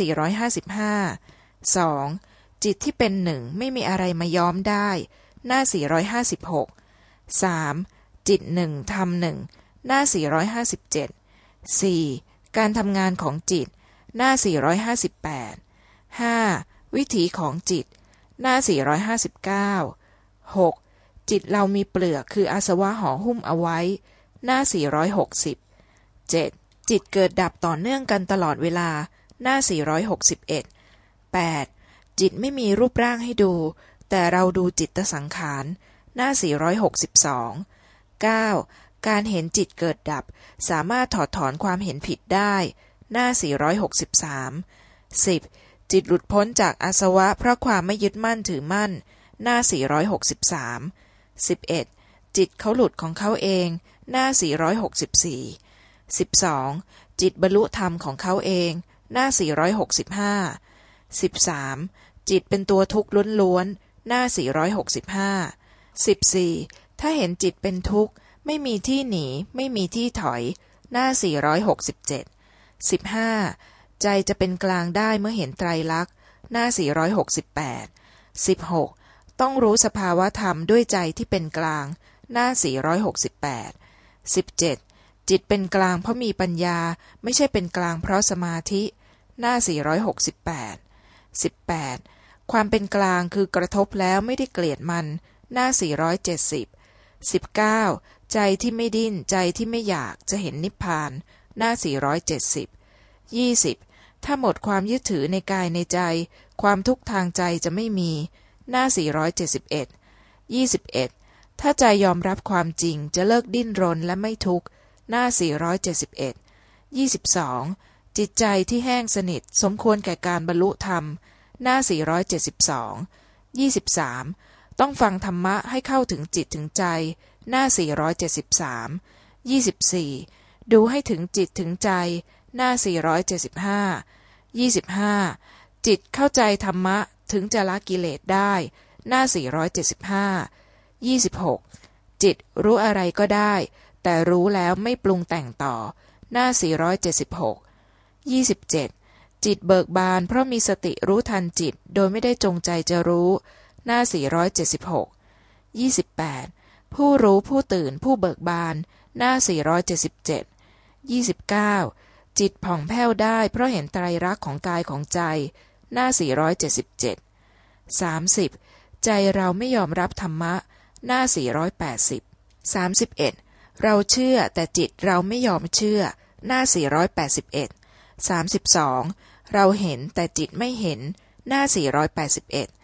2. จิตที่เป็นหนึ่งไม่มีอะไรมาย้อมได้ หน้า 456 3. จิตหนึ่งทำหนึ่งหน้า 457 4. การทำงานของจิต หน้า 458 5. วิถีของจิต หน้า 459 6. จิตเรามีเปลือกคืออาสวะห่อหุ้มเอาไว้ หน้า 460 7. จิตเกิดดับต่อเนื่องกันตลอดเวลา หน้า 461 8. จิตไม่มีรูปร่างให้ดู แต่เราดูจิตสังขาร หน้า 462 9. การเห็นจิตเกิดดับ สามารถถอดถอนความเห็นผิดได้ หน้า 463 10. จิตหลุดพ้นจากอาสวะเพราะความไม่ยึดมั่นถือมั่น หน้า 463 11. จิตเขาหลุดของเขาเอง หน้า 464 12. จิตบรรลุธรรมของเขาเอง หน้า 465 13. จิตเป็นตัวทุกข์ล้วนๆ หน้า 465 14. ถ้าเห็นจิตเป็นทุกข์ ไม่มีที่หนี ไม่มีที่ถอย หน้า 467 15. ใจจะเป็นกลางได้เมื่อเห็นไตรลักษณ์ หน้า 468 16. ต้องรู้สภาวะธรรมด้วยใจที่เป็นกลาง หน้า 468 17. จิตเป็นกลางเพราะมีปัญญา ไม่ใช่เป็นกลางเพราะสมาธิ หน้า 468 18. ความเป็นกลางคือกระทบแล้วไม่ได้เกลียดมัน หน้า 470 19. ใจที่ไม่ดิ้น ใจที่ไม่อยากจะเห็นนิพพาน หน้า 470 20. ถ้าหมดความยึดถือในกายในใจ ความทุกข์ทางใจจะไม่มี หน้า 471 21. ถ้าใจยอมรับความจริงจะเลิกดิ้นรนและไม่ทุกข์ หน้า 471 22. จิตใจที่แห้งสนิท สมควรแก่การบรรลุธรรม หน้า 472 23. ต้องฟังธรรมะให้เข้าถึงจิตถึงใจ หน้า 473 24. ดูให้ถึงจิตถึงใจ หน้า 475 25. จิตเข้าใจธรรมะถึงจะละกิเลสได้ หน้า 475 26. จิตรู้อะไรก็ได้ แต่รู้แล้วไม่ปรุงแต่งต่อ หน้า 476 27. จิตเบิกบานเพราะมีสติรู้ทันจิตโดยไม่ได้จงใจจะรู้ หน้า 476 28. ผู้รู้ผู้ตื่นผู้เบิกบาน หน้า 477 29. จิตผ่องแผ้วได้เพราะเห็นไตรรักษณ์ของกายของใจ หน้า 477 30. ใจเราไม่ยอมรับธรรมะ หน้า 480 31. เราเชื่อแต่จิตเราไม่ยอมเชื่อ หน้า 481 32. เราเห็นแต่จิตไม่เห็น หน้า 481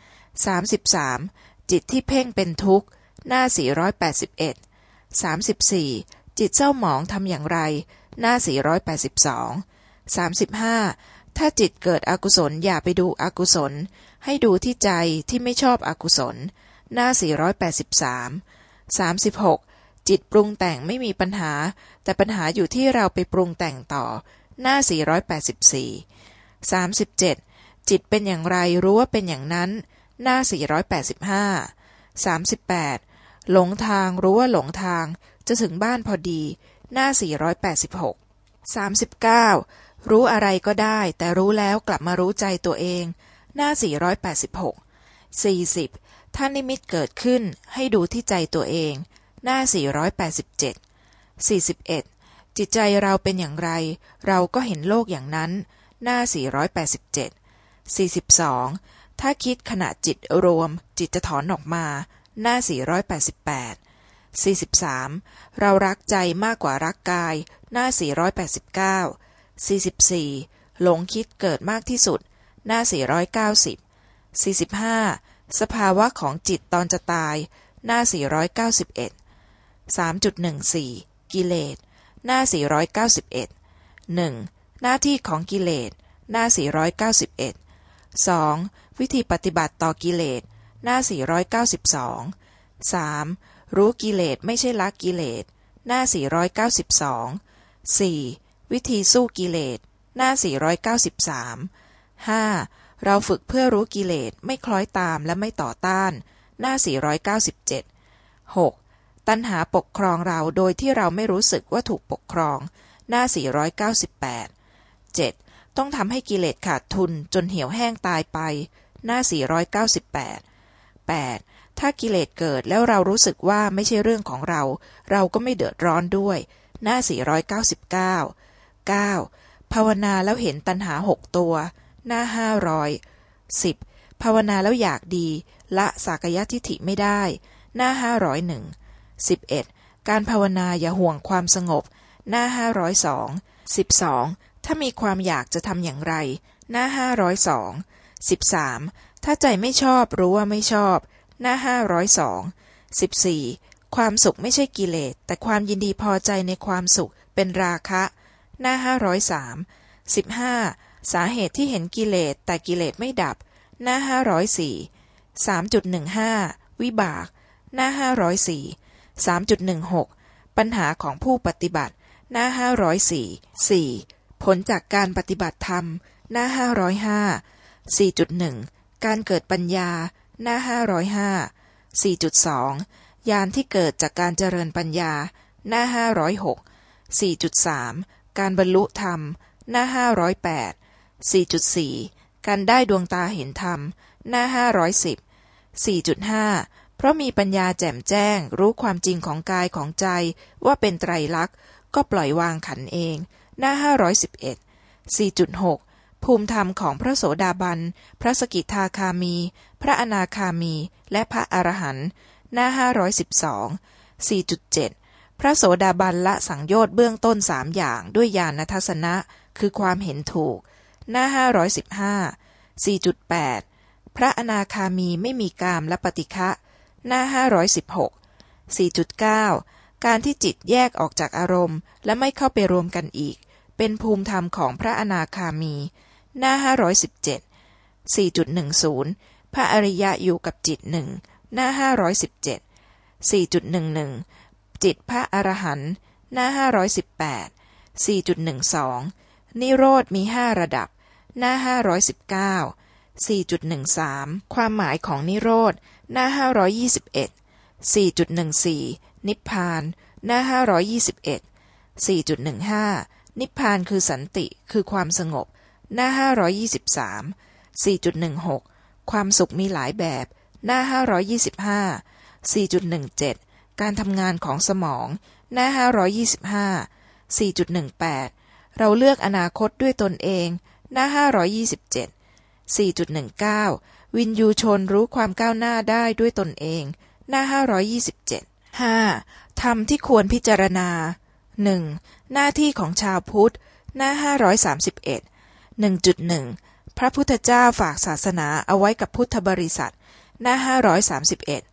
33. จิตที่เพ่งเป็นทุกข์ หน้า 481 34. จิตเจ้าหมองทำอย่างไร หน้า 482 35. ถ้าจิตเกิดอกุศลอย่าไปดูอกุศล ให้ดูที่ใจที่ไม่ชอบอกุศล หน้า 483 36. จิตปรุงแต่งไม่มีปัญหา แต่ปัญหาอยู่ที่เราไปปรุงแต่งต่อหน้า 484 37. จิตเป็นอย่างไรรู้ว่าเป็นอย่างนั้น หน้า 485 38. หลงทางรู้ว่าหลงทาง จะถึงบ้านพอดี หน้า 486 39. รู้อะไรก็ได้ แต่รู้แล้วกลับมารู้ใจตัวเอง หน้า 486 40. ถ้านิมิตเกิดขึ้นให้ดูที่ใจตัวเอง หน้า 487 41. จิตใจเราเป็นอย่างไร เราก็เห็นโลกอย่างนั้น หน้า 487 42. ถ้าคิดขณะจิตรวม จิตจะถอนออกมา หน้า 488 43. เรารักใจมากกว่ารักกาย หน้า 489 44. หลงคิดเกิดมากที่สุด หน้า 490 45. สภาวะของจิตตอนจะตาย หน้า 491 3.14 กิเลส หน้า 491 1. หน้าที่ของกิเลส หน้า 491 2. วิธีปฏิบัติต่อกิเลส หน้า 492 3. รู้กิเลสไม่ใช่ละกิเลส หน้า 492 4. วิธีสู้กิเลส หน้า 493 5. เราฝึกเพื่อรู้กิเลสไม่คล้อยตามและไม่ต่อต้าน หน้า 497 6. ตัณหาปกครองเราโดยที่เราไม่รู้สึกว่าถูกปกครอง หน้า 498 7. ต้องทำให้กิเลสขาดทุนจนเหี่ยวแห้งตายไป หน้า 498 8. ถ้ากิเลสเกิดแล้วเรารู้สึกว่าไม่ใช่เรื่องของเรา เราก็ไม่เดือดร้อนด้วย หน้า 499 9. ภาวนาแล้วเห็นตัณหาหกตัว หน้า 500 10. ภาวนาแล้วอยากดี ละสากยทิฐิไม่ได้ หน้า 501 11. การภาวนาอย่าห่วงความสงบ หน้า 502 12. ถ้ามีความอยากจะทำอย่างไร หน้า502สิบสามถ้าใจไม่ชอบรู้ว่าไม่ชอบ หน้าห้าร้อยสองสิบสี่ความสุขไม่ใช่กิเลส แต่ความยินดีพอใจในความสุขเป็นราคะ หน้าห้าร้อยสามสิบห้าสาเหตุที่เห็นกิเลส แต่กิเลสไม่ดับ หน้าห้าร้อยสี่สามจุดหนึ่งห้าวิบาก หน้าห้าร้อยสี่สามจุดหนึ่งหกปัญหาของผู้ปฏิบัติ หน้าห้าร้อยสี่สี่ ผลจากการปฏิบัติธรรม หน้าห้าร้อยห้าสี่จุดหนึ่งการเกิดปัญญา หน้าห้าร้อยห้าสี่จุดสองยานที่เกิดจากการเจริญปัญญา หน้าห้าร้อยหกสี่จุดสามการบรรลุธรรม หน้าห้าร้อยแปดสี่จุดสี่การได้ดวงตาเห็นธรรม หน้าห้าร้อยสิบสี่จุดห้าเพราะมีปัญญาแจ่มแจ้ง รู้ความจริงของกายของใจว่าเป็นไตรลักษณ์ ก็ปล่อยวางขันเอง หน้าห้าร้อยสิบเอ็ดสี่จุดหกภูมิธรรมของพระโสดาบัน พระสกิทาคามี พระอนาคามี และพระอรหันต์หน้าห้าร้อยสิบสองสี่จุดเจ็ดพระโสดาบันละสังโยชน์เบื้องต้นสามอย่างด้วยญาณทัศนะ คือความเห็นถูก หน้าห้าร้อยสิบห้าสี่จุดแปดพระอนาคามีไม่มีกามและปฏิฆะหน้าห้าร้อยสิบห การที่จิตแยกออกจากอารมณ์ และไม่เข้าไปรวมกันอีก เป็นภูมิธรรมของพระอนาคามี หน้า 517 4.10 พระอริยะอยู่กับจิตหนึ่งหน้า 517 4.11 จิตพระอรหันต์หน้า 518 4.12 นิโรธมีห้าระดับ หน้า 519 4.13 ความหมายของนิโรธ หน้า 521 4.14 นิพพาน หน้าห้าร้อยยี่สิบเอ็ดสี่จุดหนึ่งห้านิพพานคือสันติคือความสงบ หน้าห้าร้อยยี่สิบสามสี่จุดหนึ่งหกความสุขมีหลายแบบ หน้าห้าร้อยยี่สิบห้าสี่จุดหนึ่งเจ็ดการทำงานของสมอง หน้าห้าร้อยยี่สิบห้าสี่จุดหนึ่งแปดเราเลือกอนาคตด้วยตนเอง หน้าห้าร้อยยี่สิบเจ็ดสี่จุดหนึ่งเก้าวินยูชนรู้ความก้าวหน้าได้ด้วยตนเอง หน้าห้าร้อยยี่สิบเจ็ด ห้าธรรมที่ควรพิจารณาหนึ่งหน้าที่ของชาวพุทธ หน้าห้าร้อยสามสิบเอ็ดหนึ่งจุดหนึ่งพระพุทธเจ้าฝากศาสนาเอาไว้กับพุทธบริษัท หน้าห้าร้อยสามสิบเอ็ด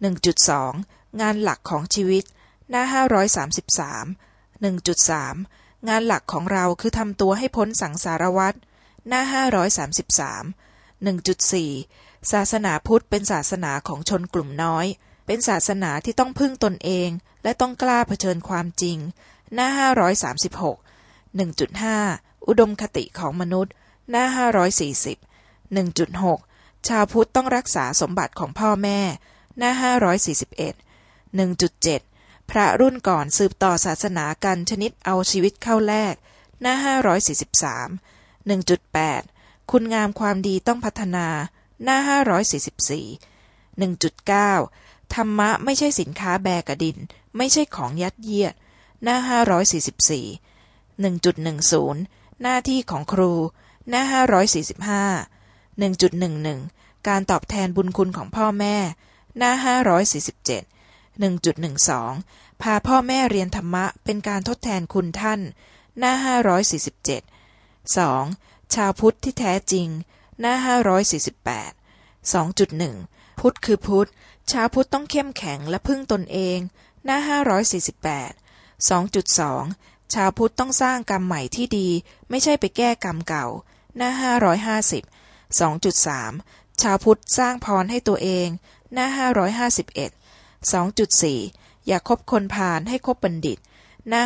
หนึ่งจุดสองงานหลักของชีวิต หน้าห้าร้อยสามสิบสามหนึ่งจุดสามงานหลักของเราคือทำตัวให้พ้นสังสารวัฏหน้าห้าร้อยสามสิบสามหนึ่งจุดสี่ศาสนาพุทธเป็นศาสนาของชนกลุ่มน้อย เป็นศาสนาที่ต้องพึ่งตนเอง และต้องกล้าเผชิญความจริง หน้า 536 1.5 อุดมคติของมนุษย์ หน้า 540 1.6 ชาวพุทธต้องรักษาสมบัติของพ่อแม่ หน้า 541 1.7 พระรุ่นก่อนสืบต่อศาสนากันชนิดเอาชีวิตเข้าแลก หน้า 543 1.8 คุณงามความดีต้องพัฒนา หน้า 544 1.9 ธรรมะไม่ใช่สินค้าแบกระดิน ไม่ใช่ของยัดเยียด หน้าห้าร้อยสี่สิบสี่หนึ่งจุดหนึ่งศูนย์หน้าที่ของครู หน้าห้าร้อยสี่สิบห้าหนึ่งจุดหนึ่งหนึ่งการตอบแทนบุญคุณของพ่อแม่ หน้าห้าร้อยสี่สิบเจ็ดหนึ่งจุดหนึ่งสองพาพ่อแม่เรียนธรรมะเป็นการทดแทนคุณท่าน หน้าห้าร้อยสี่สิบเจ็ดสองชาวพุทธที่แท้จริง หน้าห้าร้อยสี่สิบแปดสองจุดหนึ่งพุทธคือพุทธ ชาวพุทธต้องเข้มแข็งและพึ่งตนเอง หน้า 548 2.2 ชาวพุทธต้องสร้างกรรมใหม่ที่ดี ไม่ใช่ไปแก้กรรมเก่า หน้า 550 2.3 ชาวพุทธสร้างพรให้ตัวเอง หน้า 551 2.4 อย่าคบคนพาลให้คบบัณฑิต หน้า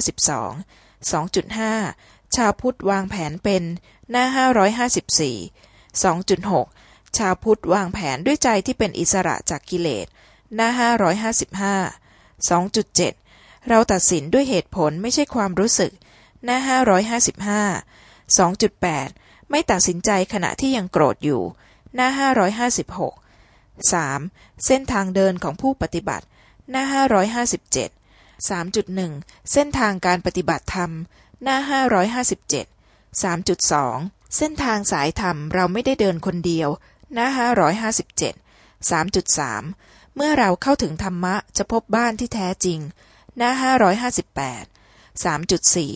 552 2.5 ชาวพุทธวางแผนเป็น หน้า 554 2.6 ชาวพุทธวางแผนด้วยใจที่เป็นอิสระจากกิเลส หน้าห้าร้อยห้าสิบห้าสองจุดเราตัดสินด้วยเหตุผลไม่ใช่ความรู้สึก หน้าห้าร้อยห้าสิบห้าสองจุดแปดไม่ตัดสินใจขณะที่ยังโกรธอยู่ หน้าห้าร้อยห้าสิบหกสามเส้นทางเดินของผู้ปฏิบัติ หน้าห้าร้อยห้าสิบเส้นทางการปฏิบัติธรรม หน้าห้าร้อยห้าสิบเจ็ดสามจุดสองเส้นทางสายธรรมเราไม่ได้เดินคนเดียว หน้าห้าร้อยห้าสิบเมื่อเราเข้าถึงธรรมะจะพบบ้านที่แท้จริง หน้าห้าร้อยห้าสิบแปดสามจุดสี่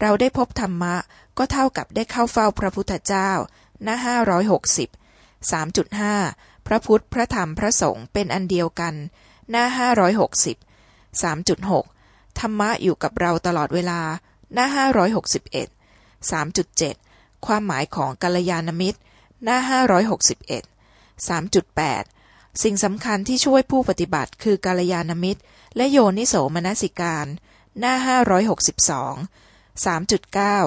เราได้พบธรรมะก็เท่ากับได้เข้าเฝ้าพระพุทธเจ้า หน้าห้าร้อยหกสิบสามจุดห้าพระพุทธพระธรรมพระสงฆ์เป็นอันเดียวกัน หน้าห้าร้อยหกสิบสามจุดหกธรรมะอยู่กับเราตลอดเวลา หน้าห้าร้อยหกสิบเอ็ดสามจุดเจ็ดความหมายของกัลยาณมิตร หน้าห้าร้อยหกสิบเอ็ดสามจุดแปดสิ่งสำคัญที่ช่วยผู้ปฏิบัติคือกัลยาณมิตร และโยนิโสมนสิการ หน้าห้าร้อยหกามจุดเก้า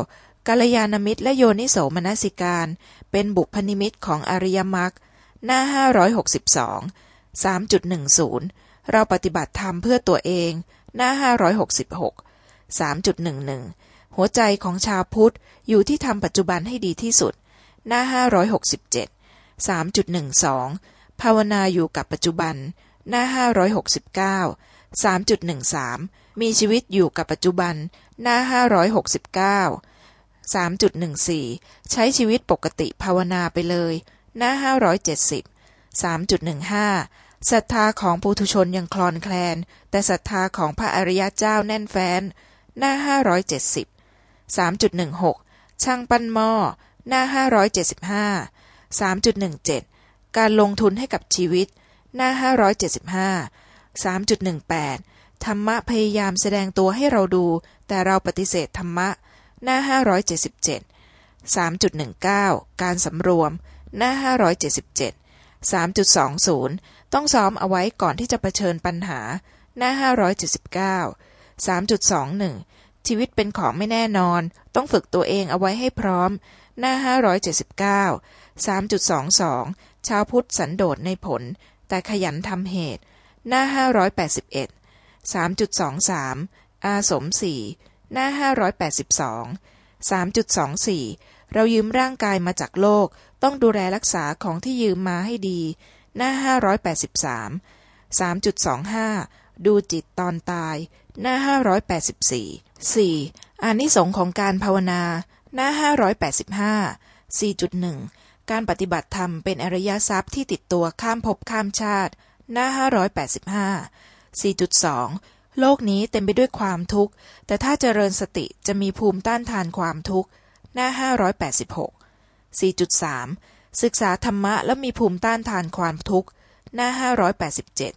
กัลยาณมิตรและโยนิโสมนสิการ เป็นบุพนิมิตของอริยมรรคหน้าห้าร้อยหกสิบสองสามจุดหนึ่งศูนย์เราปฏิบัติธรรมเพื่อตัวเอง หน้าห้าร้อยหกสิบหกสามจุดหนึ่งหนึ่งหัวใจของชาวพุทธอยู่ที่ทำปัจจุบันให้ดีที่สุด หน้าห้าร้อยหกสิบเจ็ดสามจุดหนึ่งสองภาวนาอยู่กับปัจจุบัน หน้าห้าร้อยหกสิบเก้าสามจุดหนึ่งสามมีชีวิตอยู่กับปัจจุบัน หน้าห้าร้อยหกสิบเก้าสามจุดหนึ่งสี่ใช้ชีวิตปกติภาวนาไปเลย หน้าห้าร้อยเจ็ดสิบสามจุดหนึ่งห้าศรัทธาของปุถุชนยังคลอนแคลน แต่ศรัทธาของพระอริยเจ้าแน่นแฟ้น หน้าห้าร้อยเจ็ดสิบสามจุดหนึ่งหกช่างปั้นหม้อ หน้าห้าร้อยเจ็ดสิบห้าสามจุดหนึ่งเจ็ดการลงทุนให้กับชีวิต หน้าห้าร้อยเจ็ดสิบห้าสามจุดหนึ่งแปดธรรมะพยายามแสดงตัวให้เราดู แต่เราปฏิเสธธรรมะ หน้าห้าร้อยเจ็ดสิบเจ็ดสามจุดหนึ่งเก้าการสำรวม หน้าห้าร้อยเจ็ดสิบเจ็ดสามจุดสองศูนย์ต้องซ้อมเอาไว้ก่อนที่จะเผชิญปัญหา หน้าห้าร้อยเจ็ดสิบเก้าสามจุดสองหนึ่งชีวิตเป็นของไม่แน่นอน ต้องฝึกตัวเองเอาไว้ให้พร้อม หน้าห้าร้อยเจ็ดสิบเก้าสามจุดสองสองชาวพุทธสันโดษในผล แต่ขยันทำเหตุ หน้าห้าร้อยแปดสิบเอ็ดสามจุดสองสามอาสมสี่หน้าห้าร้อยแปดสิบสองสามจุดสองสี่เรายืมร่างกายมาจากโลก ต้องดูแลรักษาของที่ยืมมาให้ดี หน้าห้าร้อยแปดสิบสามสามจุดสองห้าดูจิตตอนตาย หน้าห้าร้อยแปดสิบสี่สี่อานิสงส์ของการภาวนา หน้าห้าร้อยแปดสิบห้าสี่จุดหนึ่งการปฏิบัติธรรมเป็นอริยทรัพย์ที่ติดตัวข้ามภพข้ามชาติ หน้าห้าร้อยแปดสิบห้าสี่จุดสองโลกนี้เต็มไปด้วยความทุกข์ แต่ถ้าเจริญสติจะมีภูมิต้านทานความทุกข์ หน้าห้าร้อยแปดสิบหกสี่จุดสามศึกษาธรรมะแล้วมีภูมิต้านทานความทุกข์ หน้าห้าร้อยแปดสิบเจ็ด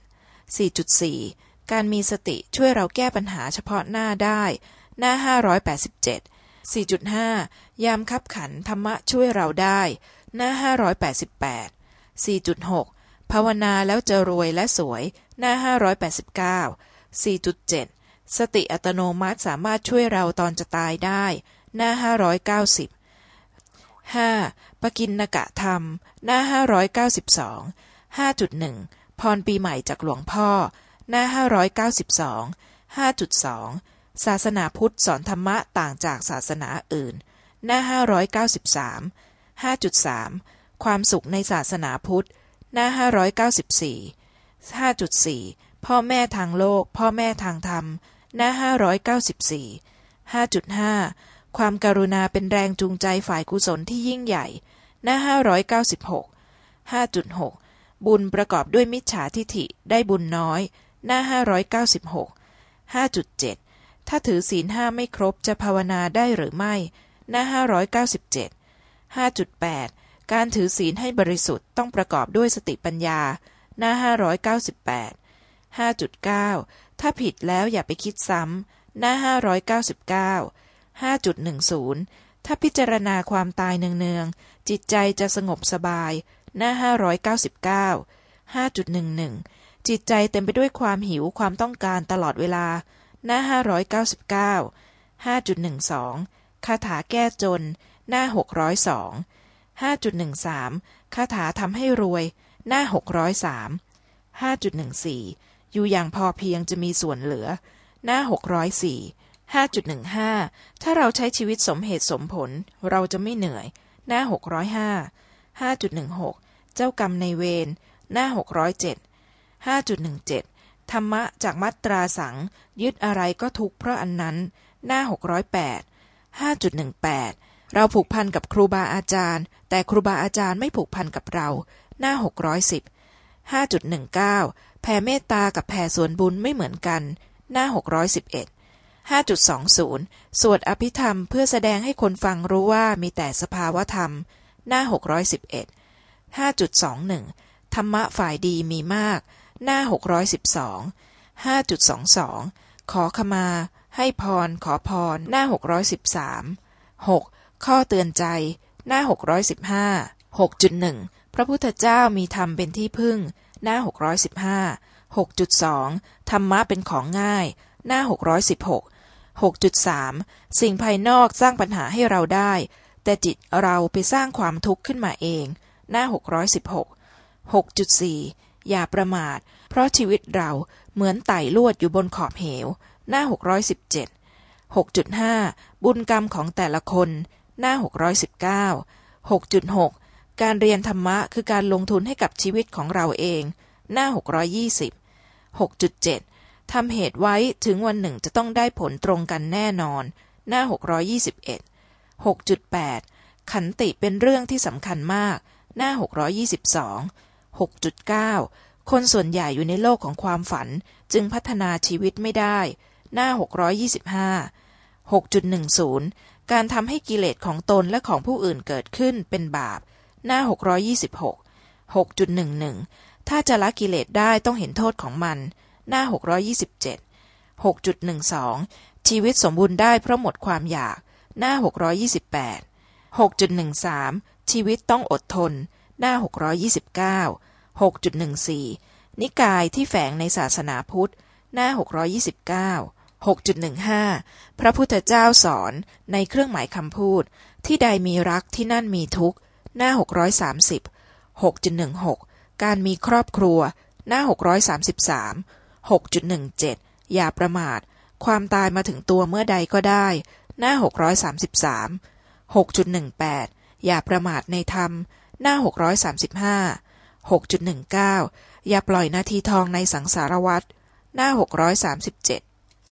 สี่จุดสี่การมีสติช่วยเราแก้ปัญหาเฉพาะหน้าได้ หน้าห้ 4.5 ยามคับขันธรรมะช่วยเราได้ หน้า 588 4.6 ภาวนาแล้วจะรวยและสวย หน้า 589 4.7 สติอัตโนมัติสามารถช่วยเราตอนจะตายได้ หน้า 590 5. ปกินนกะธรรม หน้า 592 5.1 พรปีใหม่จากหลวงพ่อ หน้า 592 5.2 ศาสนาพุทธสอนธรรมะต่างจากศาสนาอื่น หน้า 593 5.3 ความสุขในศาสนาพุทธ หน้า 594 5.4 พ่อแม่ทางโลก พ่อแม่ทางธรรม หน้า 594 5.5 ความการุณาเป็นแรงจูงใจฝ่ายกุศลที่ยิ่งใหญ่ หน้า 596 5.6 บุญประกอบด้วยมิจฉาทิฐิได้บุญน้อย หน้า 596 5.7 ถ้าถือศีลห้าไม่ครบจะภาวนาได้หรือไม่ หน้าห้าร้อยเก้าสิบเจ็ดห้าจุดแปดการถือศีลให้บริสุทธิ์ต้องประกอบด้วยสติปัญญา หน้าห้าร้อยเก้าสิบแปดห้าจุดเก้าถ้าผิดแล้วอย่าไปคิดซ้ำ หน้าห้าร้อยเก้าสิบเก้าห้าจุดหนึ่งศูนย์ถ้าพิจารณาความตายเนืองๆ จิตใจจะสงบสบาย หน้าห้าร้อยเก้าสิบเก้าห้าจุดหนึ่งหนึ่งจิตใจเต็มไปด้วยความหิวความต้องการตลอดเวลา หน้าห้าร้อยเก้าสิบเก้าห้าจุดหนึ่งสองคาถาแก้จน หน้าหกร้อยสองห้าจุดหนึ่งสามคาถาทำให้รวย หน้าหกร้อยสามห้าจุดหนึ่งสี่อยู่อย่างพอเพียงจะมีส่วนเหลือ หน้าหกร้อยสี่ห้าจุดหนึ่งห้าถ้าเราใช้ชีวิตสมเหตุสมผล เราจะไม่เหนื่อย หน้าหกร้อยห้าห้าจุดหนึ่งหกเจ้ากรรมในเวร หน้าหกร้อยเจ็ดห้าจุดหนึ่งเจ็ด ธรรมะจากมัตราสัง ยึดอะไรก็ทุกเพราะอันนั้น หน้าหกร้อยแปดห้าจุดหนึ่งแปดเราผูกพันกับครูบาอาจารย์ แต่ครูบาอาจารย์ไม่ผูกพันกับเรา หน้าหกร้อยสิบห้าจุดหนึ่งเก้าแผ่เมตตากับแผ่ส่วนบุญไม่เหมือนกัน หน้าหกร้อยสิบเอ็ดห้าจุดสองศูนย์สวดอภิธรรมเพื่อแสดงให้คนฟังรู้ว่ามีแต่สภาวธรรม หน้าหกร้อยสิบเอ็ดห้าจุดสองหนึ่งธรรมะฝ่ายดีมีมาก หน้าหกร้อยสิบสองห้าจุดสองสองขอขมา ให้พร ขอพร หน้าหกร้อยสิบสามหกข้อเตือนใจ หน้าหกร้อยสิบห้าหกจุดหนึ่งพระพุทธเจ้ามีธรรมเป็นที่พึ่ง หน้าหกร้อยสิบห้าหกจุดสองธรรมะเป็นของง่าย หน้าหกร้อยสิบหกหกจุดสามสิ่งภายนอกสร้างปัญหาให้เราได้ แต่จิตเราไปสร้างความทุกข์ขึ้นมาเอง หน้าหกร้อยสิบหกหกจุดสี่ อย่าประมาท เพราะชีวิตเราเหมือนไต่ลวดอยู่บนขอบเหว หน้าหกร้อยสิบเจ็ดหกจุดห้าบุญกรรมของแต่ละคน หน้าหกร้อยสิบเก้าหกจุดหกการเรียนธรรมะคือการลงทุนให้กับชีวิตของเราเอง หน้าหกร้อยยี่สิบหกจุดเจ็ดทำเหตุไว้ถึงวันหนึ่งจะต้องได้ผลตรงกันแน่นอน หน้าหกร้อยยี่สิบเอ็ดหกจุดแปดขันติเป็นเรื่องที่สำคัญมาก หน้าห กร้อยี่สิบสองหกจุดเก้าคนส่วนใหญ่อยู่ในโลกของความฝันจึงพัฒนาชีวิตไม่ได้ หน้าหกร้อยี่สิบห้าหกจุดหนึ่งศูนย์การทำให้กิเลสของตนและของผู้อื่นเกิดขึ้นเป็นบาป หน้าหกร้อยี่สิบหกหกจุดหนึ่งหนึ่งถ้าจะละกิเลสได้ต้องเห็นโทษของมัน หน้าหกร้อยี่สิบเจ็ดหกจุดหนึ่งสองชีวิตสมบูรณ์ได้เพราะหมดความอยาก หน้าหกร้อยี่สิบแปดหกจุดหนึ่งสามชีวิตต้องอดทน หน้าหกร้อยี่สิบเก้าหกจุดหนึ่งสี่นิกายที่แฝงในศาสนาพุทธ หน้าหกร้อยี่สิบเก้าหกจุดหนึ่งห้าพระพุทธเจ้าสอนในเครื่องหมายคำพูด ที่ใดมีรักที่นั่นมีทุกข์ หน้าหกร้อยสามสิบหกจุดหนึ่งหกการมีครอบครัว หน้าหกร้อยสามสิบสามหกจุดหนึ่งเจ็ดอย่าประมาท ความตายมาถึงตัวเมื่อใดก็ได้ หน้าหกร้อยสามสิบสามหกจุดหนึ่งแปดอย่าประมาทในธรรม หน้า 635 6.19 อย่าปล่อยนาทีทองในสังสารวัตรหน้า 637